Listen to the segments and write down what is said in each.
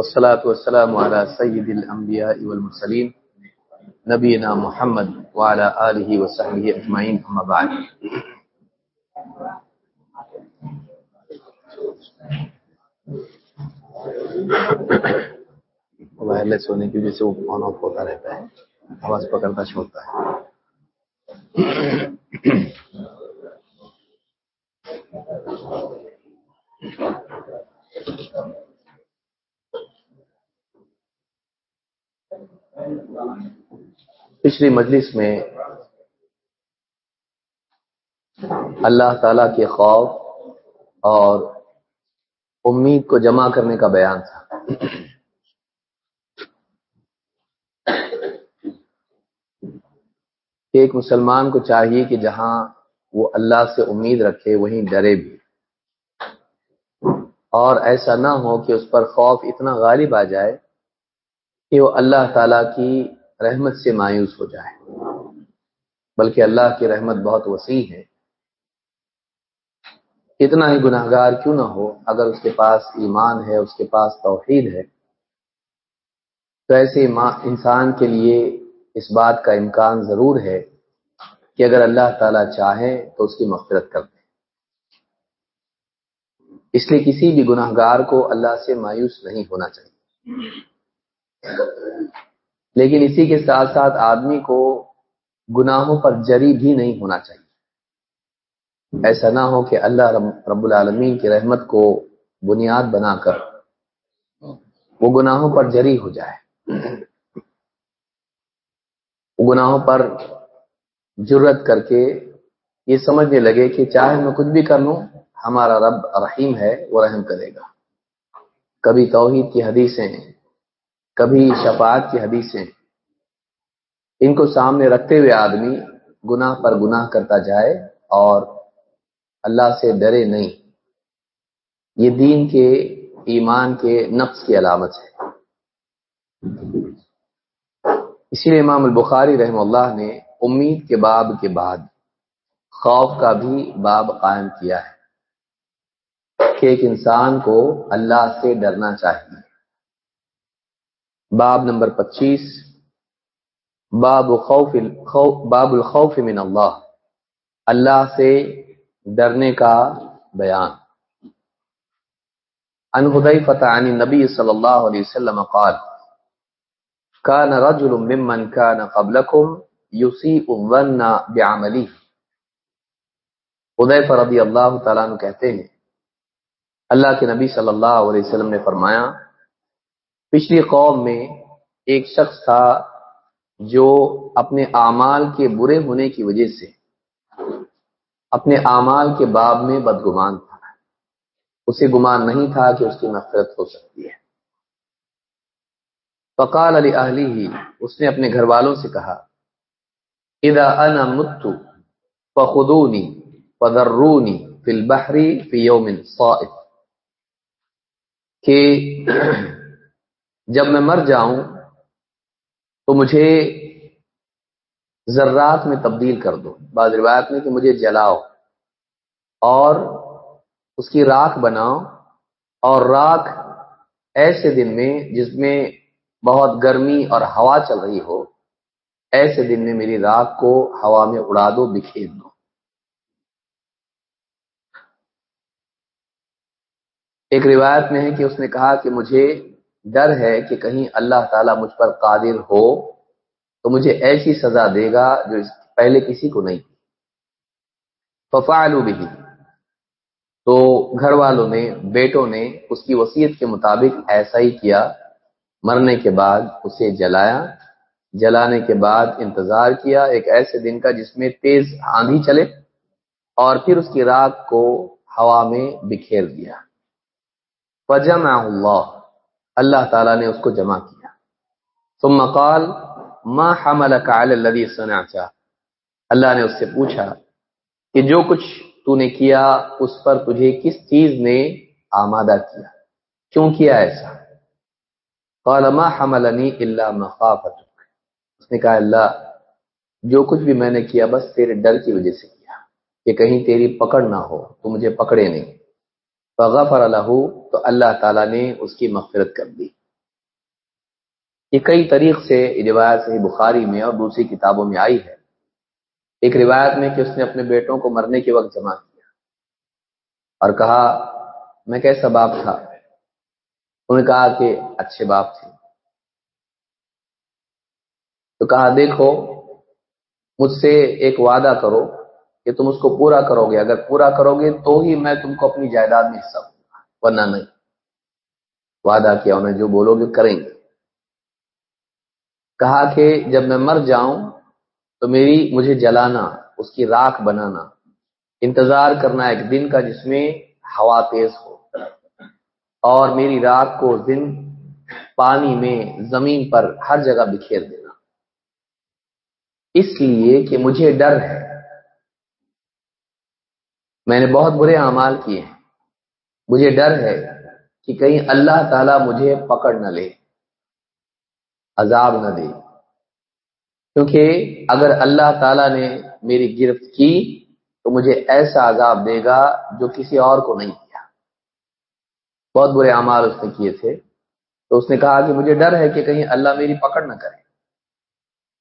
والصلاة والسلام على سيد الأنبياء والمرسلين، نبينا محمد وعلى آله وصحبه أجمعين، أما بعد. وائرلیس ہونے کی وجہ سے وہ آن آف ہوتا رہتا ہے آواز پکڑتا چھوڑتا ہے پچھلی مجلس میں اللہ تعالی کے خوف اور امید کو جمع کرنے کا بیان تھا۔ ایک مسلمان کو چاہیے کہ جہاں وہ اللہ سے امید رکھے، وہیں ڈرے بھی۔ اور ایسا نہ ہو کہ اس پر خوف اتنا غالب آ جائے کہ وہ اللہ تعالی کی رحمت سے مایوس ہو جائے بلکہ اللہ کی رحمت بہت وسیع ہے۔ اتنا ہی گناہ گار کیوں نہ ہو، اگر اس کے پاس ایمان ہے، اس کے پاس توحید ہے، تو ایسے انسان کے لیے اس بات کا امکان ضرور ہے کہ اگر اللہ تعالی چاہے تو اس کی مغفرت کر دے۔ اس لیے کسی بھی گناہ گار کو اللہ سے مایوس نہیں ہونا چاہیے۔ لیکن اسی کے ساتھ ساتھ آدمی کو گناہوں پر جری بھی نہیں ہونا چاہیے۔ ایسا نہ ہو کہ اللہ رب العالمین کی رحمت کو بنیاد بنا کر وہ گناہوں پر جری ہو جائے۔ وہ گناہوں پر جرت کر کے یہ سمجھنے لگے کہ چاہے میں کچھ بھی کر لوں، ہمارا رب رحیم ہے، وہ رحم کرے گا۔ کبھی توحید کی حدیثیں کبھی شفاعت کی حدیثیں۔ ان کو سامنے رکھتے ہوئے آدمی گناہ پر گناہ کرتا جائے اور اللہ سے ڈرے نہیں۔ یہ دین کے ایمان کے نفس کی علامت ہے۔ اسی لیے امام البخاری رحم اللہ نے امید کے باب کے بعد خوف کا بھی باب قائم کیا ہے کہ ایک انسان کو اللہ سے ڈرنا چاہیے۔ باب نمبر پچیس۔ باب خوف باب الخوف من اللہ۔ اللہ سے ڈرنے کا بیان۔ ان حذیفہ عن النبی صلی اللہ علیہ وسلم قال كان رجل ممن كان قبلكم يسيء الظن بعمله حذیفہ رضی اللہ تعالیٰ عنہ کہتے ہیں، اللہ کے نبی صلی اللہ علیہ وسلم نے فرمایا پچھلی قوم میں ایک شخص تھا جو اپنے اعمال کے برے ہونے کی وجہ سے اپنے اعمال کے باب میں بدگمان تھا۔ اسے گمان نہیں تھا کہ اس کی نفرت ہو سکتی ہے۔ فقال علی اہلی ہی اس نے اپنے گھر والوں سے کہا، اذا انا مت فخذوني فذروني في البحر في يوم صائف۔ کہ جب میں مر جاؤں تو مجھے ذرات میں تبدیل کر دو۔ بعض روایت میں کہ مجھے جلاؤ اور اس کی راکھ بناؤ اور راکھ ایسے دن میں جس میں بہت گرمی اور ہوا چل رہی ہو، ایسے دن میں میری راکھ کو ہوا میں اڑا دو، بکھیر دو۔ ایک روایت میں ہے کہ اس نے کہا کہ مجھے ڈر ہے کہ کہیں اللہ تعالیٰ مجھ پر قادر ہو، تو مجھے ایسی سزا دے گا جو پہلے کسی کو نہیں۔ ففعلوا بھی تو گھر والوں نے، بیٹوں نے اس کی وصیت کے مطابق ایسا ہی کیا۔ مرنے کے بعد اسے جلایا۔ جلانے کے بعد انتظار کیا ایک ایسے دن کا جس میں تیز آندھی چلے اور پھر اس کی راک کو ہوا میں بکھیر دیا۔ فجمع اللہ اللہ تعالیٰ نے اس کو جمع کیا۔ ثم قال، ما حملك على الذي صنعت؟ اللہ نے اس سے پوچھا کہ جو کچھ تو نے کیا، اس پر تجھے کس چیز نے آمادہ کیا؟ کیوں کیا ایسا؟ قال، ما حملني الا مخافتك اس نے کہا، اللہ، جو کچھ بھی میں نے کیا بس تیرے ڈر کی وجہ سے کیا، کہ کہیں تیری پکڑ نہ ہو، تو مجھے پکڑے نہیں۔ فغفر له، تو اللہ تعالیٰ نے اس کی مغفرت کر دی۔ یہ کئی طریق سے روایت سے بخاری میں اور دوسری کتابوں میں آئی ہے۔ ایک روایت میں کہ اس نے اپنے بیٹوں کو مرنے کے وقت جمع کیا اور کہا، میں کیسا باپ تھا؟ انہوں نے کہا کہ، اچھے باپ تھے۔ تو کہا، دیکھو، مجھ سے ایک وعدہ کرو۔ کہ تم اس کو پورا کرو گے۔ اگر پورا کرو گے تو ہی میں تم کو اپنی جائیداد میں حصہ دوں ورنہ نہیں۔ وعدہ کیا انہیں جو بولو گے کریں گے۔ کہا کہ جب میں مر جاؤں تو میری مجھے جلانا، اس کی راکھ بنانا۔ انتظار کرنا ایک دن کا جس میں ہوا تیز ہو۔ اور میری راکھ کو دن پانی میں زمین پر ہر جگہ بکھیر دینا۔ اس لیے کہ مجھے ڈر ہے۔ میں نے بہت برے اعمال کیے ہیں۔ مجھے ڈر ہے کہ کہیں اللہ تعالی مجھے پکڑ نہ لے، عذاب نہ دے۔ کیونکہ اگر اللہ تعالی نے میری گرفت کی تو مجھے ایسا عذاب دے گا جو کسی اور کو نہیں کیا بہت برے اعمال اس نے کیے تھے۔ تو اس نے کہا کہ مجھے ڈر ہے کہ کہیں اللہ میری پکڑ نہ کرے۔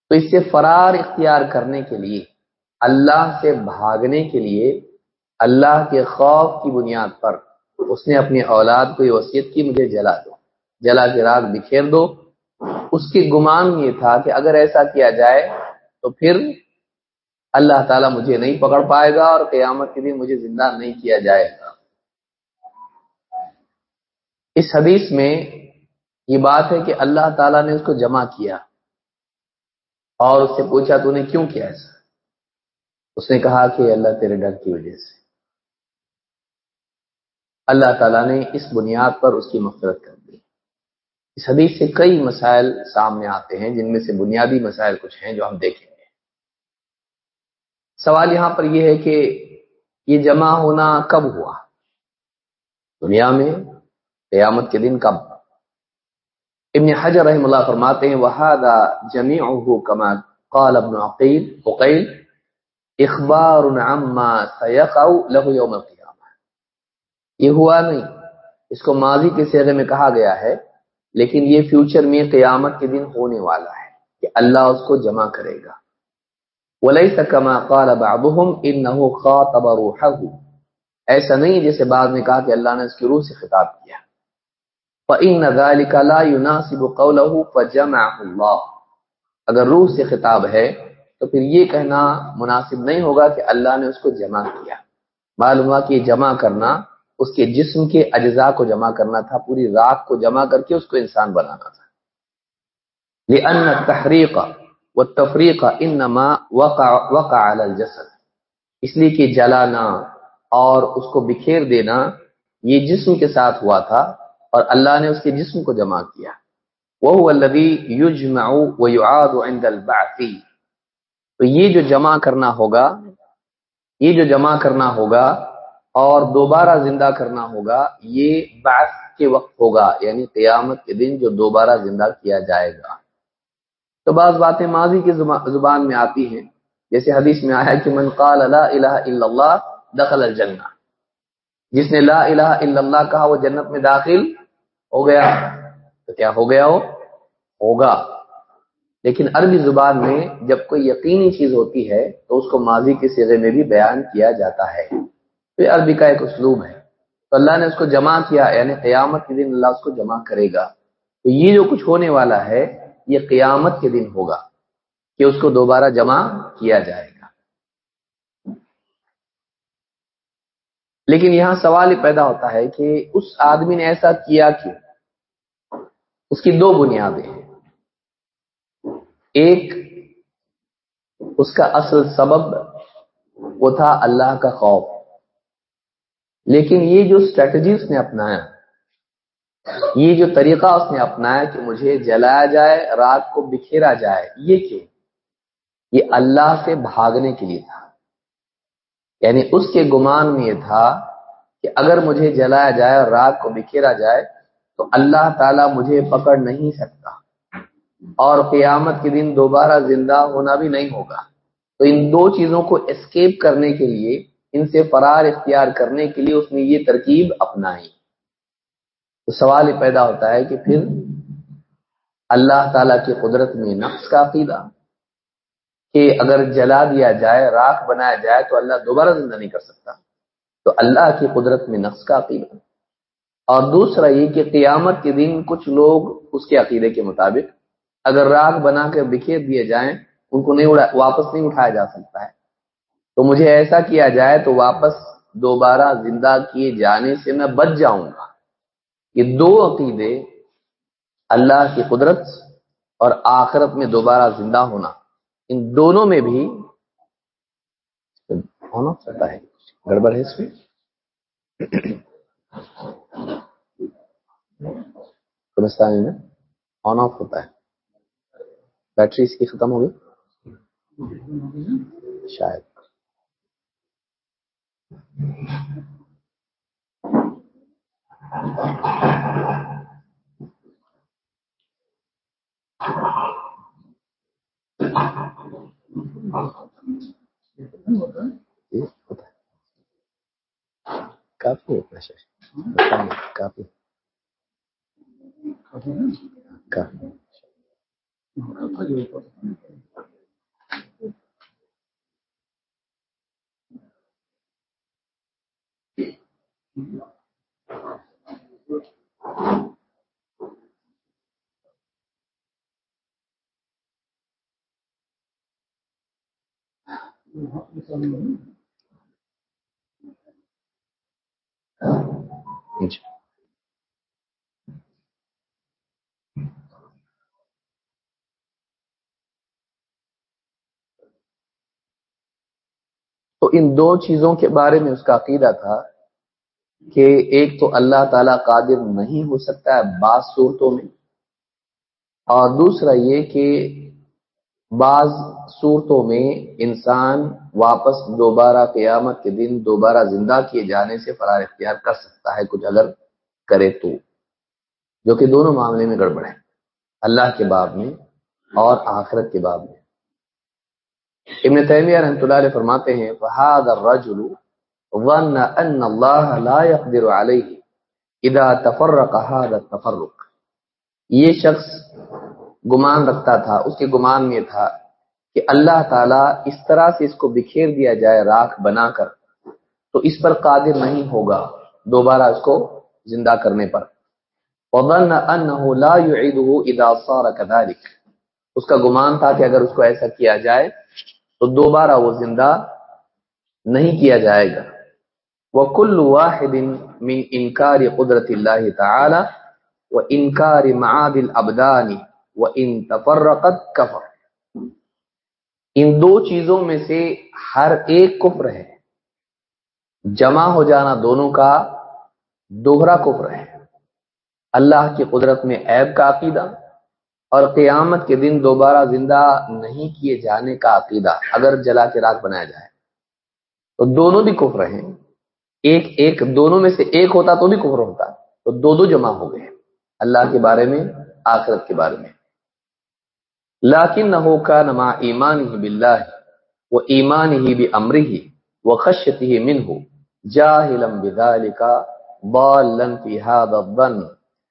تو اس سے فرار اختیار کرنے کے لیے، اللہ سے بھاگنے کے لیے اللہ کے خوف کی بنیاد پر اس نے اپنی اولاد کو یہ وصیت کی، مجھے جلا دو۔ جلا کے راگ بکھیر دو۔ اس کے گمان یہ تھا کہ اگر ایسا کیا جائے تو پھر اللہ تعالیٰ مجھے نہیں پکڑ پائے گا اور قیامت کے دن مجھے زندہ نہیں کیا جائے گا۔ اس حدیث میں یہ بات ہے کہ اللہ تعالیٰ نے اس کو جمع کیا اور اس سے پوچھا، تو نے کیوں کیا ایسا؟ اس نے کہا کہ اللہ تیرے ڈر کی وجہ سے۔ اللہ تعالیٰ نے اس بنیاد پر اس کی مفرت کر دی۔ اس حدیث سے کئی مسائل سامنے آتے ہیں، جن میں سے بنیادی مسائل کچھ ہیں جو ہم دیکھیں گے۔ سوال یہاں پر یہ ہے کہ یہ جمع ہونا کب ہوا؟ دنیا میں قیامت کے دن کب؟ ابن حجر رحم اللہ فرماتے ہیں وہادا جمی کما قال ابن عقیل عقیل اخبار عما سیقع له يوم القیامة یہ ہوا نہیں۔ اس کو ماضی کے سیرے میں کہا گیا ہے، لیکن یہ فیوچر میں قیامت کے دن ہونے والا ہے کہ اللہ اس کو جمع کرے گا۔ ایسا نہیں جیسے بعد میں کہا کہ اللہ نے اس کی روح سے خطاب کیا۔ اگر روح سے خطاب ہے، تو پھر یہ کہنا مناسب نہیں ہوگا کہ اللہ نے اس کو جمع کیا۔ معلوم ہوا کہ جمع کرنا اس کے جسم کے اجزاء کو جمع کرنا تھا، پوری راک کو جمع کر کے اس کو انسان بنانا تھا۔ لأن تحریق و تفریق انما وقع وقع على الجسد۔ اس لیے کہ جلانا اور اس کو بکھیر دینا، یہ جسم کے ساتھ ہوا تھا اور اللہ نے اس کے جسم کو جمع کیا۔ وہ الذي يجمع ويعاد عند البعث۔ تو یہ جو جمع کرنا ہوگا، یہ جو جمع کرنا ہوگا اور دوبارہ زندہ کرنا ہوگا، یہ بعث کے وقت ہوگا یعنی قیامت کے دن جو دوبارہ زندہ کیا جائے گا۔ تو بعض باتیں ماضی کی زبان میں آتی ہیں۔ جیسے حدیث میں آیا کہ من قال لا الہ الا اللہ دخل الجنہ۔ جس نے لا الہ الا اللہ کہا وہ جنت میں داخل ہو گیا۔ تو کیا ہو گیا ہو ہوگا۔ لیکن عربی زبان میں جب کوئی یقینی چیز ہوتی ہے تو اس کو ماضی کے سیرے میں بھی بیان کیا جاتا ہے۔ یہ عربی کا ایک اسلوب ہے۔ تو اللہ نے اس کو جمع کیا یعنی قیامت کے دن اللہ اس کو جمع کرے گا۔ تو یہ جو کچھ ہونے والا ہے، یہ قیامت کے دن ہوگا کہ اس کو دوبارہ جمع کیا جائے گا۔ لیکن یہاں سوال یہ پیدا ہوتا ہے کہ اس آدمی نے ایسا کیا کیوں؟ اس کی دو بنیادیں ہیں۔ ایک، اس کا اصل سبب وہ تھا اللہ کا خوف۔ لیکن یہ جو اسٹریٹجی اس نے اپنایا، یہ جو طریقہ اس نے اپنایا کہ مجھے جلایا جائے، رات کو بکھیرا جائے، یہ کیوں؟ یہ اللہ سے بھاگنے کے لیے تھا۔ یعنی اس کے گمان میں یہ تھا کہ اگر مجھے جلایا جائے اور رات کو بکھیرا جائے، تو اللہ تعالی مجھے پکڑ نہیں سکتا۔ اور قیامت کے دن دوبارہ زندہ ہونا بھی نہیں ہوگا۔ تو ان دو چیزوں کو اسکیپ کرنے کے لیے ان سے فرار اختیار کرنے کے لیے اس نے یہ ترکیب اپنائی۔ تو سوال یہ پیدا ہوتا ہے کہ پھر اللہ تعالی کی قدرت میں نقص کا عقیدہ کہ اگر جلا دیا جائے، راکھ بنایا جائے تو اللہ دوبارہ زندہ نہیں کر سکتا۔ تو اللہ کی قدرت میں نقص کا عقیدہ۔ اور دوسرا یہ کہ قیامت کے دن کچھ لوگ اس کے عقیدے کے مطابق اگر راگ بنا کر بکھیر دیے جائیں، ان کو نہیں واپس نہیں اٹھایا جا سکتا ہے۔ تو مجھے ایسا کیا جائے تو واپس دوبارہ زندہ کیے جانے سے میں بچ جاؤں گا۔ یہ دو عقیدے اللہ کی قدرت اور آخرت میں دوبارہ زندہ ہونا، ان دونوں میں بھی ہونا سکتا ہے۔ گڑبڑ ہے اس میں۔ میں آن آف ہوتا ہے۔ بیٹری اس کی ختم ہوگی شاید۔ کافی کافی کافی تو ان دو چیزوں کے بارے میں اس کا عقیدہ تھا کہ ایک تو اللہ تعالی قادر نہیں ہو سکتا ہے بعض صورتوں میں، اور دوسرا یہ کہ بعض صورتوں میں انسان واپس دوبارہ قیامت کے دن دوبارہ زندہ کیے جانے سے فرار اختیار کر سکتا ہے، کچھ اگر کرے تو۔ جو کہ دونوں معاملے میں گڑبڑ ہے اللہ کے باب میں اور آخرت کے باب میں۔ ابن تیمیہ رحمۃ اللہ علیہ فرماتے ہیں فہاد الرجل ظن ان اللہ لا يقدر علیہ اذا تفرق هذا التفرق. یہ شخص گمان رکھتا تھا اس کے گمان میں تھا کہ اللہ تعالی اس طرح سے اس کو بکھیر دیا جائے راکھ بنا کر، تو اس پر قادر نہیں ہوگا دوبارہ اس کو زندہ کرنے پر. وظن انه لا يعيده اذا صار كذلك. اس کا گمان تھا کہ اگر اس کو ایسا کیا جائے، تو دوبارہ وہ زندہ نہیں کیا جائے گا۔ وہ کل واحد من انکار قدرت اللہ تعالی و انکار معادل ابدانی و ان تفرقت کفر ان دو چیزوں میں سے ہر ایک کفر ہے۔ جمع ہو جانا دونوں کا دوہرا کفر ہے۔ اللہ کی قدرت میں عیب کا عقیدہ اور قیامت کے دن دوبارہ زندہ نہیں کیے جانے کا عقیدہ اگر جلا کے راک بنایا جائے۔ تو دونوں بھی کفر ہیں۔ ایک ایک دونوں میں سے ایک ہوتا تو بھی کفر ہوتا تو دو دو جمع ہو گئے اللہ کے بارے میں، آخرت کے بارے میں۔ لاکن نہ ہو کا نما ایمان ہی بلّہ وہ ایمان ہی بھی امری ہی وہ خشت ہی من ہو جا ہلم کا بالن فی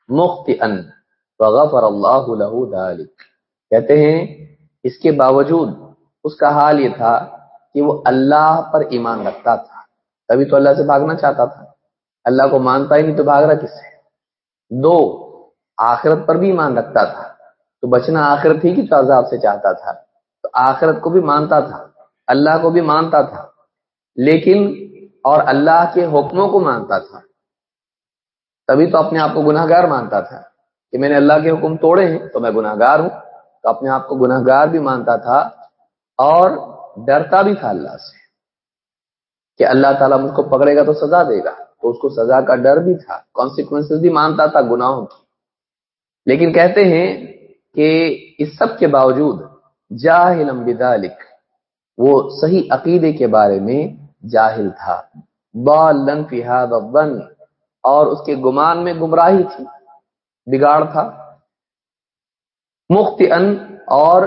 مخت ان وغفر اللہ له ذلك کہتے ہیں، اس کے باوجود اس کا حال یہ تھا کہ وہ اللہ پر ایمان رکھتا تھا۔ تبھی تو اللہ سے بھاگنا چاہتا تھا۔ اللہ کو مانتا ہی نہیں تو بھاگ رہا کس سے؟ دو، آخرت پر بھی ایمان رکھتا تھا۔ تو بچنا آخرت ہی کی تو عذاب سے چاہتا تھا۔ تو آخرت کو بھی مانتا تھا۔ اللہ کو بھی مانتا تھا۔ لیکن اور اللہ کے حکموں کو مانتا تھا۔ تبھی تو اپنے آپ کو گناہ گار مانتا تھا۔ کہ میں نے اللہ کے حکم توڑے ہیں تو میں گناہ گار ہوں۔ تو اپنے آپ کو گناہ گار بھی مانتا تھا اور ڈرتا بھی تھا اللہ سے۔ کہ اللہ تعالیٰ مجھ کو پکڑے گا تو سزا دے گا۔ تو اس کو سزا کا ڈر بھی تھا کانسیکوینس بھی مانتا تھا، گناہوں کی لیکن کہتے ہیں کہ اس سب کے باوجود جاہل بدالک وہ صحیح عقیدے کے بارے میں جاہل تھا۔ بالن فی الظن، اور اس کے گمان میں گمراہی تھی، بگاڑ تھا۔ مخت ان اور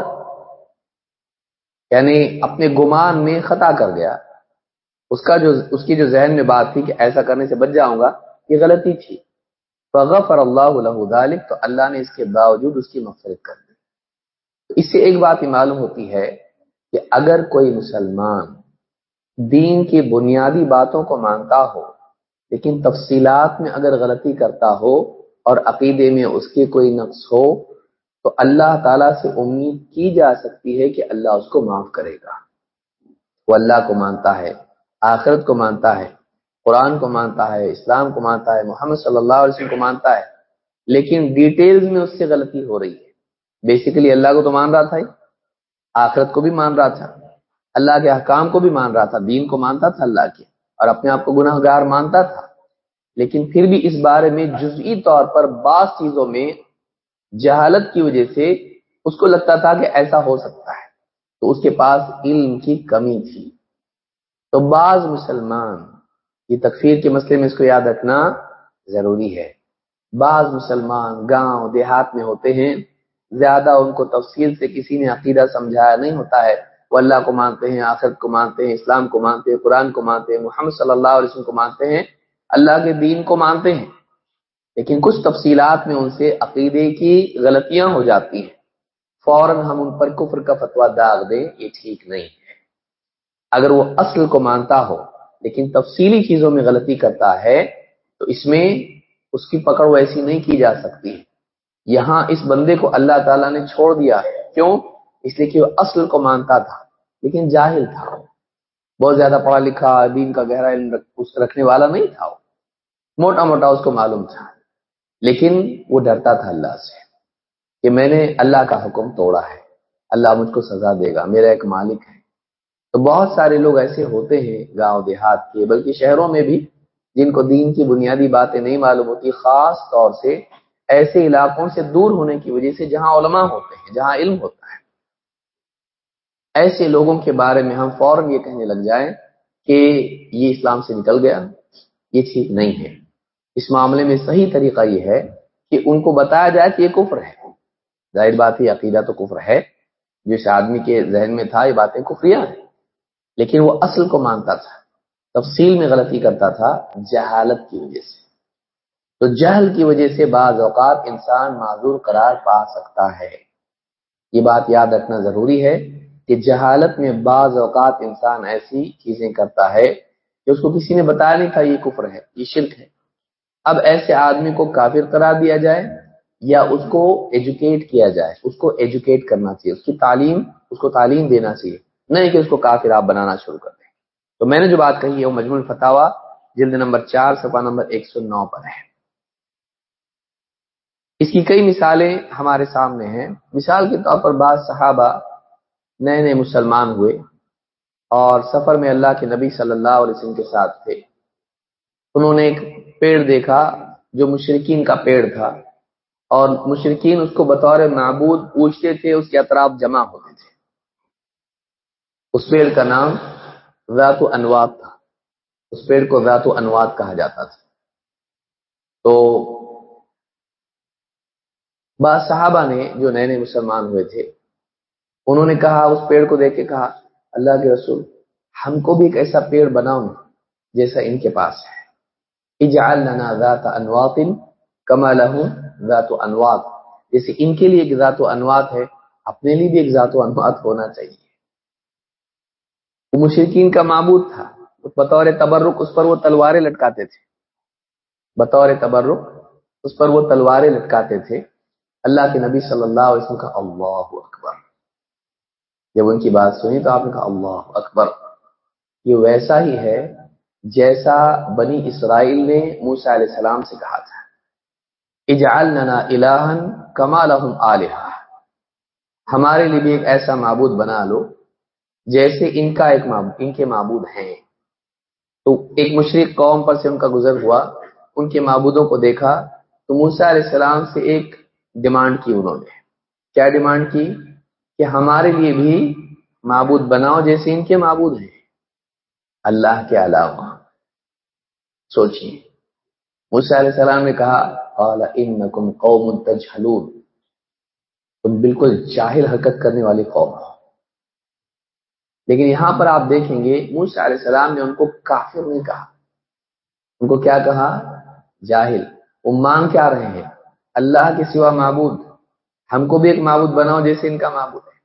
یعنی اپنے گمان میں خطا کر گیا۔ اس کا جو اس کی جو ذہن میں بات تھی کہ ایسا کرنے سے بچ جاؤں گا، یہ غلطی تھی۔ فغفر اللہ له تو اللہ نے اس کے باوجود اس کی مغفرت کر دی۔ اس سے ایک بات ہی معلوم ہوتی ہے کہ اگر کوئی مسلمان دین کی بنیادی باتوں کو مانتا ہو، لیکن تفصیلات میں اگر غلطی کرتا ہو اور عقیدے میں اس کے کوئی نقص ہو، تو اللہ تعالی سے امید کی جا سکتی ہے کہ اللہ اس کو معاف کرے گا۔ وہ اللہ کو مانتا ہے۔ آخرت کو مانتا ہے، قرآن کو مانتا ہے، اسلام کو مانتا ہے، محمد صلی اللہ علیہ وسلم کو مانتا ہے، لیکن ڈیٹیلز میں اس سے غلطی ہو رہی ہے۔ بیسیکلی اللہ کو تو مان رہا تھا ہی، آخرت کو بھی مان رہا تھا۔ اللہ کے حکام کو بھی مان رہا تھا، دین کو مانتا تھا اللہ کے، اور اپنے آپ کو گناہ گار مانتا تھا۔ لیکن پھر بھی اس بارے میں جزئی طور پر بعض چیزوں میں جہالت کی وجہ سے اس کو لگتا تھا کہ ایسا ہو سکتا ہے۔ تو اس کے پاس علم کی کمی تھی۔ تو بعض مسلمان، یہ تکفیر کے مسئلے میں اس کو یاد رکھنا ضروری ہے۔ بعض مسلمان گاؤں دیہات میں ہوتے ہیں، زیادہ ان کو تفصیل سے کسی نے عقیدہ سمجھایا نہیں ہوتا ہے۔ وہ اللہ کو مانتے ہیں، آخرت کو مانتے ہیں، اسلام کو مانتے ہیں، قرآن کو مانتے ہیں، محمد صلی اللہ علیہ وسلم کو مانتے ہیں، اللہ کے دین کو مانتے ہیں۔ لیکن کچھ تفصیلات میں ان سے عقیدے کی غلطیاں ہو جاتی ہیں۔ فوراً ہم ان پر کفر کا فتوا داغ دیں، یہ ٹھیک نہیں ہے۔ اگر وہ اصل کو مانتا ہو، لیکن تفصیلی چیزوں میں غلطی کرتا ہے، تو اس میں اس کی پکڑ ویسی نہیں کی جا سکتی۔ یہاں اس بندے کو اللہ تعالیٰ نے چھوڑ دیا۔ ہے کیوں؟ اس لیے کہ وہ اصل کو مانتا تھا، لیکن جاہل تھا۔ بہت زیادہ پڑھا لکھا، دین کا گہرا علم رکھنے والا نہیں تھا وہ۔ موٹا موٹا اس کو معلوم تھا۔ لیکن وہ ڈرتا تھا اللہ سے کہ میں نے اللہ کا حکم توڑا ہے۔ اللہ مجھ کو سزا دے گا۔ میرا ایک مالک ہے۔ تو بہت سارے لوگ ایسے ہوتے ہیں گاؤں دیہات کے، بلکہ شہروں میں بھی، جن کو دین کی بنیادی باتیں نہیں معلوم ہوتی، خاص طور سے ایسے علاقوں سے دور ہونے کی وجہ سے جہاں علماء ہوتے ہیں، جہاں علم ہوتا ہے۔ ایسے لوگوں کے بارے میں ہم فوراً یہ کہنے لگ جائیں کہ یہ اسلام سے نکل گیا، یہ ٹھیک نہیں ہے۔ اس معاملے میں صحیح طریقہ یہ ہے کہ ان کو بتایا جائے کہ یہ کفر ہے۔ ظاہر بات ہی عقیدہ تو کفر ہے۔ جس آدمی کے ذہن میں تھا، یہ باتیں کفریاں ہیں۔ لیکن وہ اصل کو مانتا تھا، تفصیل میں غلطی کرتا تھا جہالت کی وجہ سے۔ تو جہل کی وجہ سے بعض اوقات انسان معذور قرار پا سکتا ہے۔ یہ بات یاد رکھنا ضروری ہے کہ جہالت میں بعض اوقات انسان ایسی چیزیں کرتا ہے کہ اس کو کسی نے بتایا نہیں تھا یہ کفر ہے، یہ شرک ہے۔ اب ایسے آدمی کو کافر قرار دیا جائے یا اس کو ایجوکیٹ کیا جائے، اس کو ایجوکیٹ کرنا چاہیے، اس کی تعلیم، اس کو تعلیم دینا چاہیے۔ نہیں کہ اس کو کافر آپ بنانا شروع کر دیں۔ تو میں نے جو بات کہی ہے وہ مجموع فتوا جلد نمبر چار سفا نمبر ایک سو نو پر ہے۔ اس کی کئی مثالیں ہمارے سامنے ہیں۔ مثال کے طور پر بعض صحابہ نئے نئے مسلمان ہوئے اور سفر میں اللہ کے نبی صلی اللہ علیہ وسلم کے ساتھ تھے۔ انہوں نے ایک پیڑ دیکھا جو مشرقین کا پیڑ تھا اور مشرقین اس کو بطور معبود پوچھتے تھے اس کے اطراف جمع ہوتے۔ اس پیڑ کا نام ذات و انوات تھا۔ اس پیڑ کو ذات و انوات کہا جاتا تھا۔ تو بعض صحابہ نے جو نئے نئے مسلمان ہوئے تھے، انہوں نے کہا، اس پیڑ کو دیکھ کے کہا، اللہ کے رسول، ہم کو بھی ایک ایسا پیڑ بناؤ جیسا ان کے پاس ہے۔ اجعل لنا ذات انوات کما لہو ذات و انوات جیسے ان کے لیے ایک ذات و انوات ہے، اپنے لیے بھی ایک ذات و انوات ہونا چاہیے۔ وہ مشرقین کا معبود تھا۔ بطور تبرک اس پر وہ تلواریں لٹکاتے تھے۔ بطور تبرک اس پر وہ تلواریں لٹکاتے تھے۔ اللہ کے نبی صلی اللہ علیہ وسلم کا اللہ اکبر۔ جب ان کی بات سنی تو آپ نے کہا اللہ اکبر۔ یہ ویسا ہی ہے جیسا بنی اسرائیل نے موسا علیہ السلام سے کہا تھا۔ اجعلنا الہن کما لہم آلہا۔ ہمارے لیے بھی ایک ایسا معبود بنا لو جیسے ان کا ایک معبود ان کے معبود ہیں۔ تو ایک مشرق قوم پر سے ان کا گزر ہوا، ان کے معبودوں کو دیکھا، تو موسا علیہ السلام سے ایک ڈیمانڈ کی انہوں نے۔ کیا ڈیمانڈ کی؟ کہ ہمارے لیے بھی معبود بناؤ جیسے ان کے معبود ہیں۔ اللہ کے علاوہ۔ سوچیے موسا علیہ السلام نے کہا قوم تم بالکل جاہل حرکت کرنے والی قوم ہو۔ لیکن یہاں پر آپ دیکھیں گے موسا علیہ السلام نے ان کو کافر نہیں کہا۔ ان کو کیا کہا؟ جاہل۔ وہ مانگ کیا رہے ہیں؟ اللہ کے سوا معبود۔ ہم کو بھی ایک معبود بناؤ جیسے ان کا معبود ہے۔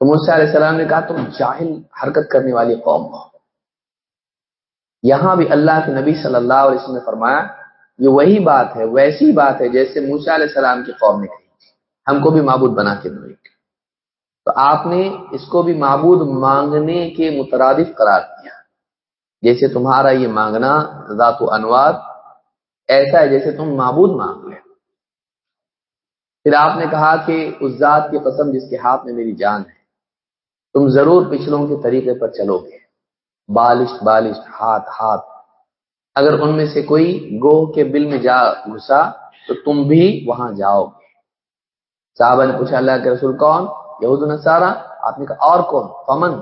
تو موسا علیہ السلام نے کہا تم جاہل حرکت کرنے والی قوم ہو۔ یہاں بھی اللہ کے نبی صلی اللہ علیہ وسلم نے فرمایا یہ وہی بات ہے ویسی بات ہے جیسے موسا علیہ السلام کی قوم نے کہی۔ ہم کو بھی معبود بنا کے دو ایک۔ تو آپ نے اس کو بھی معبود مانگنے کے مترادف قرار دیا۔ جیسے تمہارا یہ مانگنا ذات و انواد ایسا ہے جیسے تم معبود مانگ لے۔ پھر آپ نے کہا کہ اس ذات کی قسم جس کے ہاتھ میں میری جان ہے، تم ضرور پچھلوں کے طریقے پر چلو گے۔ بالش بالش ہاتھ ہاتھ۔ اگر ان میں سے کوئی گوہ کے بل میں جا گھسا، تو تم بھی وہاں جاؤ گے۔ صحابہ نے پوچھا، اللہ کے رسول کون؟ یہود نصارہ، آپ نے کہا اور کون؟ فمن،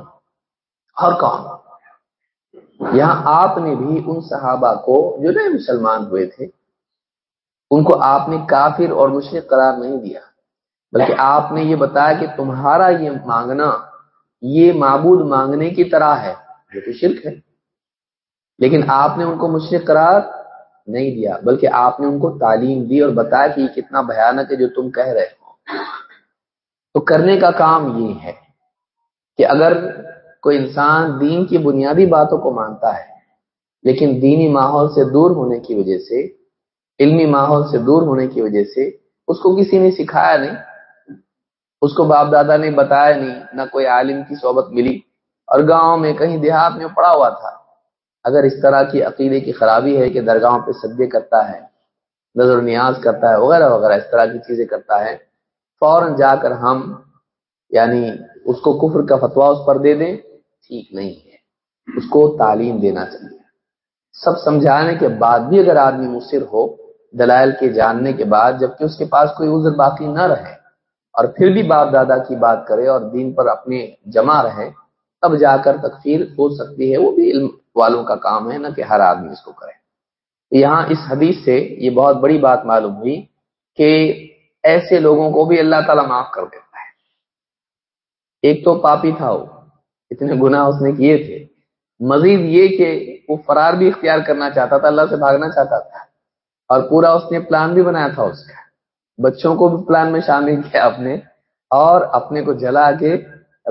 اور کون؟ یہاں آپ نے بھی ان صحابہ کو جو نئے مسلمان ہوئے تھے، ان کو آپ نے کافر اور مشرق قرار نہیں دیا، بلکہ آپ نے یہ بتایا کہ تمہارا یہ مانگنا، یہ معبود مانگنے کی طرح ہے جو کہ شرک ہے۔ لیکن آپ نے ان کو مشرق قرار نہیں دیا، بلکہ آپ نے ان کو تعلیم دی اور بتایا کہ یہ کتنا بھیانک ہے جو تم کہہ رہے ہو۔ تو کرنے کا کام یہ ہے کہ اگر کوئی انسان دین کی بنیادی باتوں کو مانتا ہے، لیکن دینی ماحول سے دور ہونے کی وجہ سے، علمی ماحول سے دور ہونے کی وجہ سے اس کو کسی نے سکھایا نہیں، اس کو باپ دادا نے بتایا نہیں، نہ کوئی عالم کی صحبت ملی اور گاؤں میں کہیں دیہات میں پڑا ہوا تھا۔ اگر اس طرح کی عقیدے کی خرابی ہے کہ درگاہوں پہ سدے کرتا ہے، نظر نیاز کرتا ہے، وغیرہ وغیرہ، اس طرح کی چیزیں کرتا ہے فوراً جا کر ہم یعنی اس کو کفر کا فتوا اس پر دے دیں، ٹھیک نہیں ہے۔ اس کو تعلیم دینا چاہیے۔ سب سمجھانے کے بعد بھی اگر آدمی مصر ہو، دلائل کے جاننے کے بعد، جبکہ اس کے پاس کوئی عذر باقی نہ رہے، اور پھر بھی باپ دادا کی بات کرے اور دین پر اپنے جمع رہے، تب جا کر تکفیر ہو سکتی ہے۔ وہ بھی علم والوں کا کام ہے، نہ کہ ہر آدمی اس کو کرے۔ یہاں اس حدیث سے یہ بہت بڑی بات معلوم ہوئی کہ ایسے لوگوں کو بھی اللہ تعالیٰ معاف کر دیتا ہے۔ ایک تو پاپی تھا وہ، اتنے گناہ اس نے کیے تھے۔ مزید یہ کہ وہ فرار بھی اختیار کرنا چاہتا تھا، اللہ سے بھاگنا چاہتا تھا۔ اور پورا اس نے پلان بھی بنایا تھا اس کا۔ بچوں کو بھی پلان میں شامل کیا اپنے اور اپنے کو جلا کے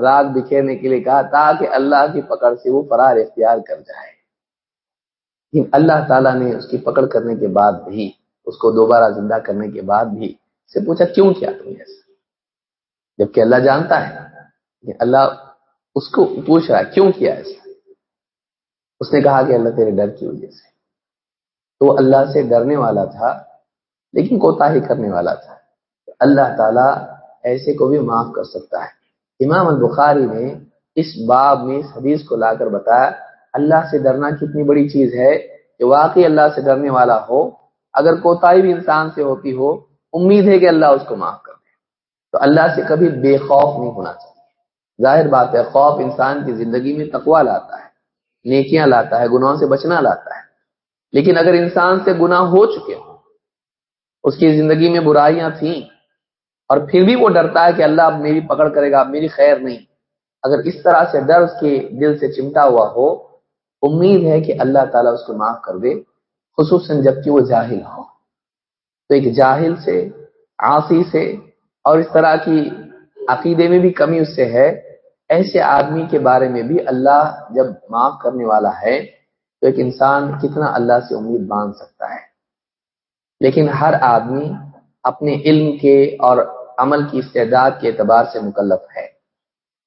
راگ بکھیرنے کے لیے کہا تاکہ اللہ کی پکڑ سے وہ فرار اختیار کر جائے۔ لیکن اللہ تعالیٰ نے اس کی پکڑ کرنے کے بعد بھی، اس کو دوبارہ زندہ کرنے کے بعد بھی سے پوچھا کیوں کیا تم ایسا جبکہ اللہ جانتا ہے اللہ اس کو پوچھ رہا ہے، کیوں کیا ایسا اس نے کہا کہ اللہ تیرے ڈر کی وجہ سے۔ تو اللہ سے ڈرنے والا تھا، لیکن کوتا ہی کرنے والا تھا۔ اللہ تعالیٰ ایسے کو بھی معاف کر سکتا ہے۔ امام البخاری نے اس باب میں اس حدیث کو لا کر بتایا، اللہ سے ڈرنا کتنی بڑی چیز ہے کہ واقعی اللہ سے ڈرنے والا ہو۔ اگر کوتا بھی انسان سے ہوتی ہو امید ہے کہ اللہ اس کو معاف کر دے۔ تو اللہ سے کبھی بے خوف نہیں ہونا چاہیے۔ ظاہر بات ہے، خوف انسان کی زندگی میں تقوا لاتا ہے، نیکیاں لاتا ہے، گناہوں سے بچنا لاتا ہے۔ لیکن اگر انسان سے گناہ ہو چکے ہوں، اس کی زندگی میں برائیاں تھیں، اور پھر بھی وہ ڈرتا ہے کہ اللہ اب میری پکڑ کرے گا، اب میری خیر نہیں، اگر اس طرح سے ڈر اس کے دل سے چمٹا ہوا ہو، امید ہے کہ اللہ تعالیٰ اس کو معاف کر دے، خصوصاً جبکہ وہ جاہل ہو۔ تو ایک جاہل سے آسی سے اور اس طرح کی عقیدے میں بھی کمی اس سے ہے۔ ایسے آدمی کے بارے میں بھی اللہ جب معاف کرنے والا ہے تو ایک انسان کتنا اللہ سے امید باندھ سکتا ہے۔ لیکن ہر آدمی اپنے علم کے اور عمل کی استعداد کے اعتبار سے مکلف ہے۔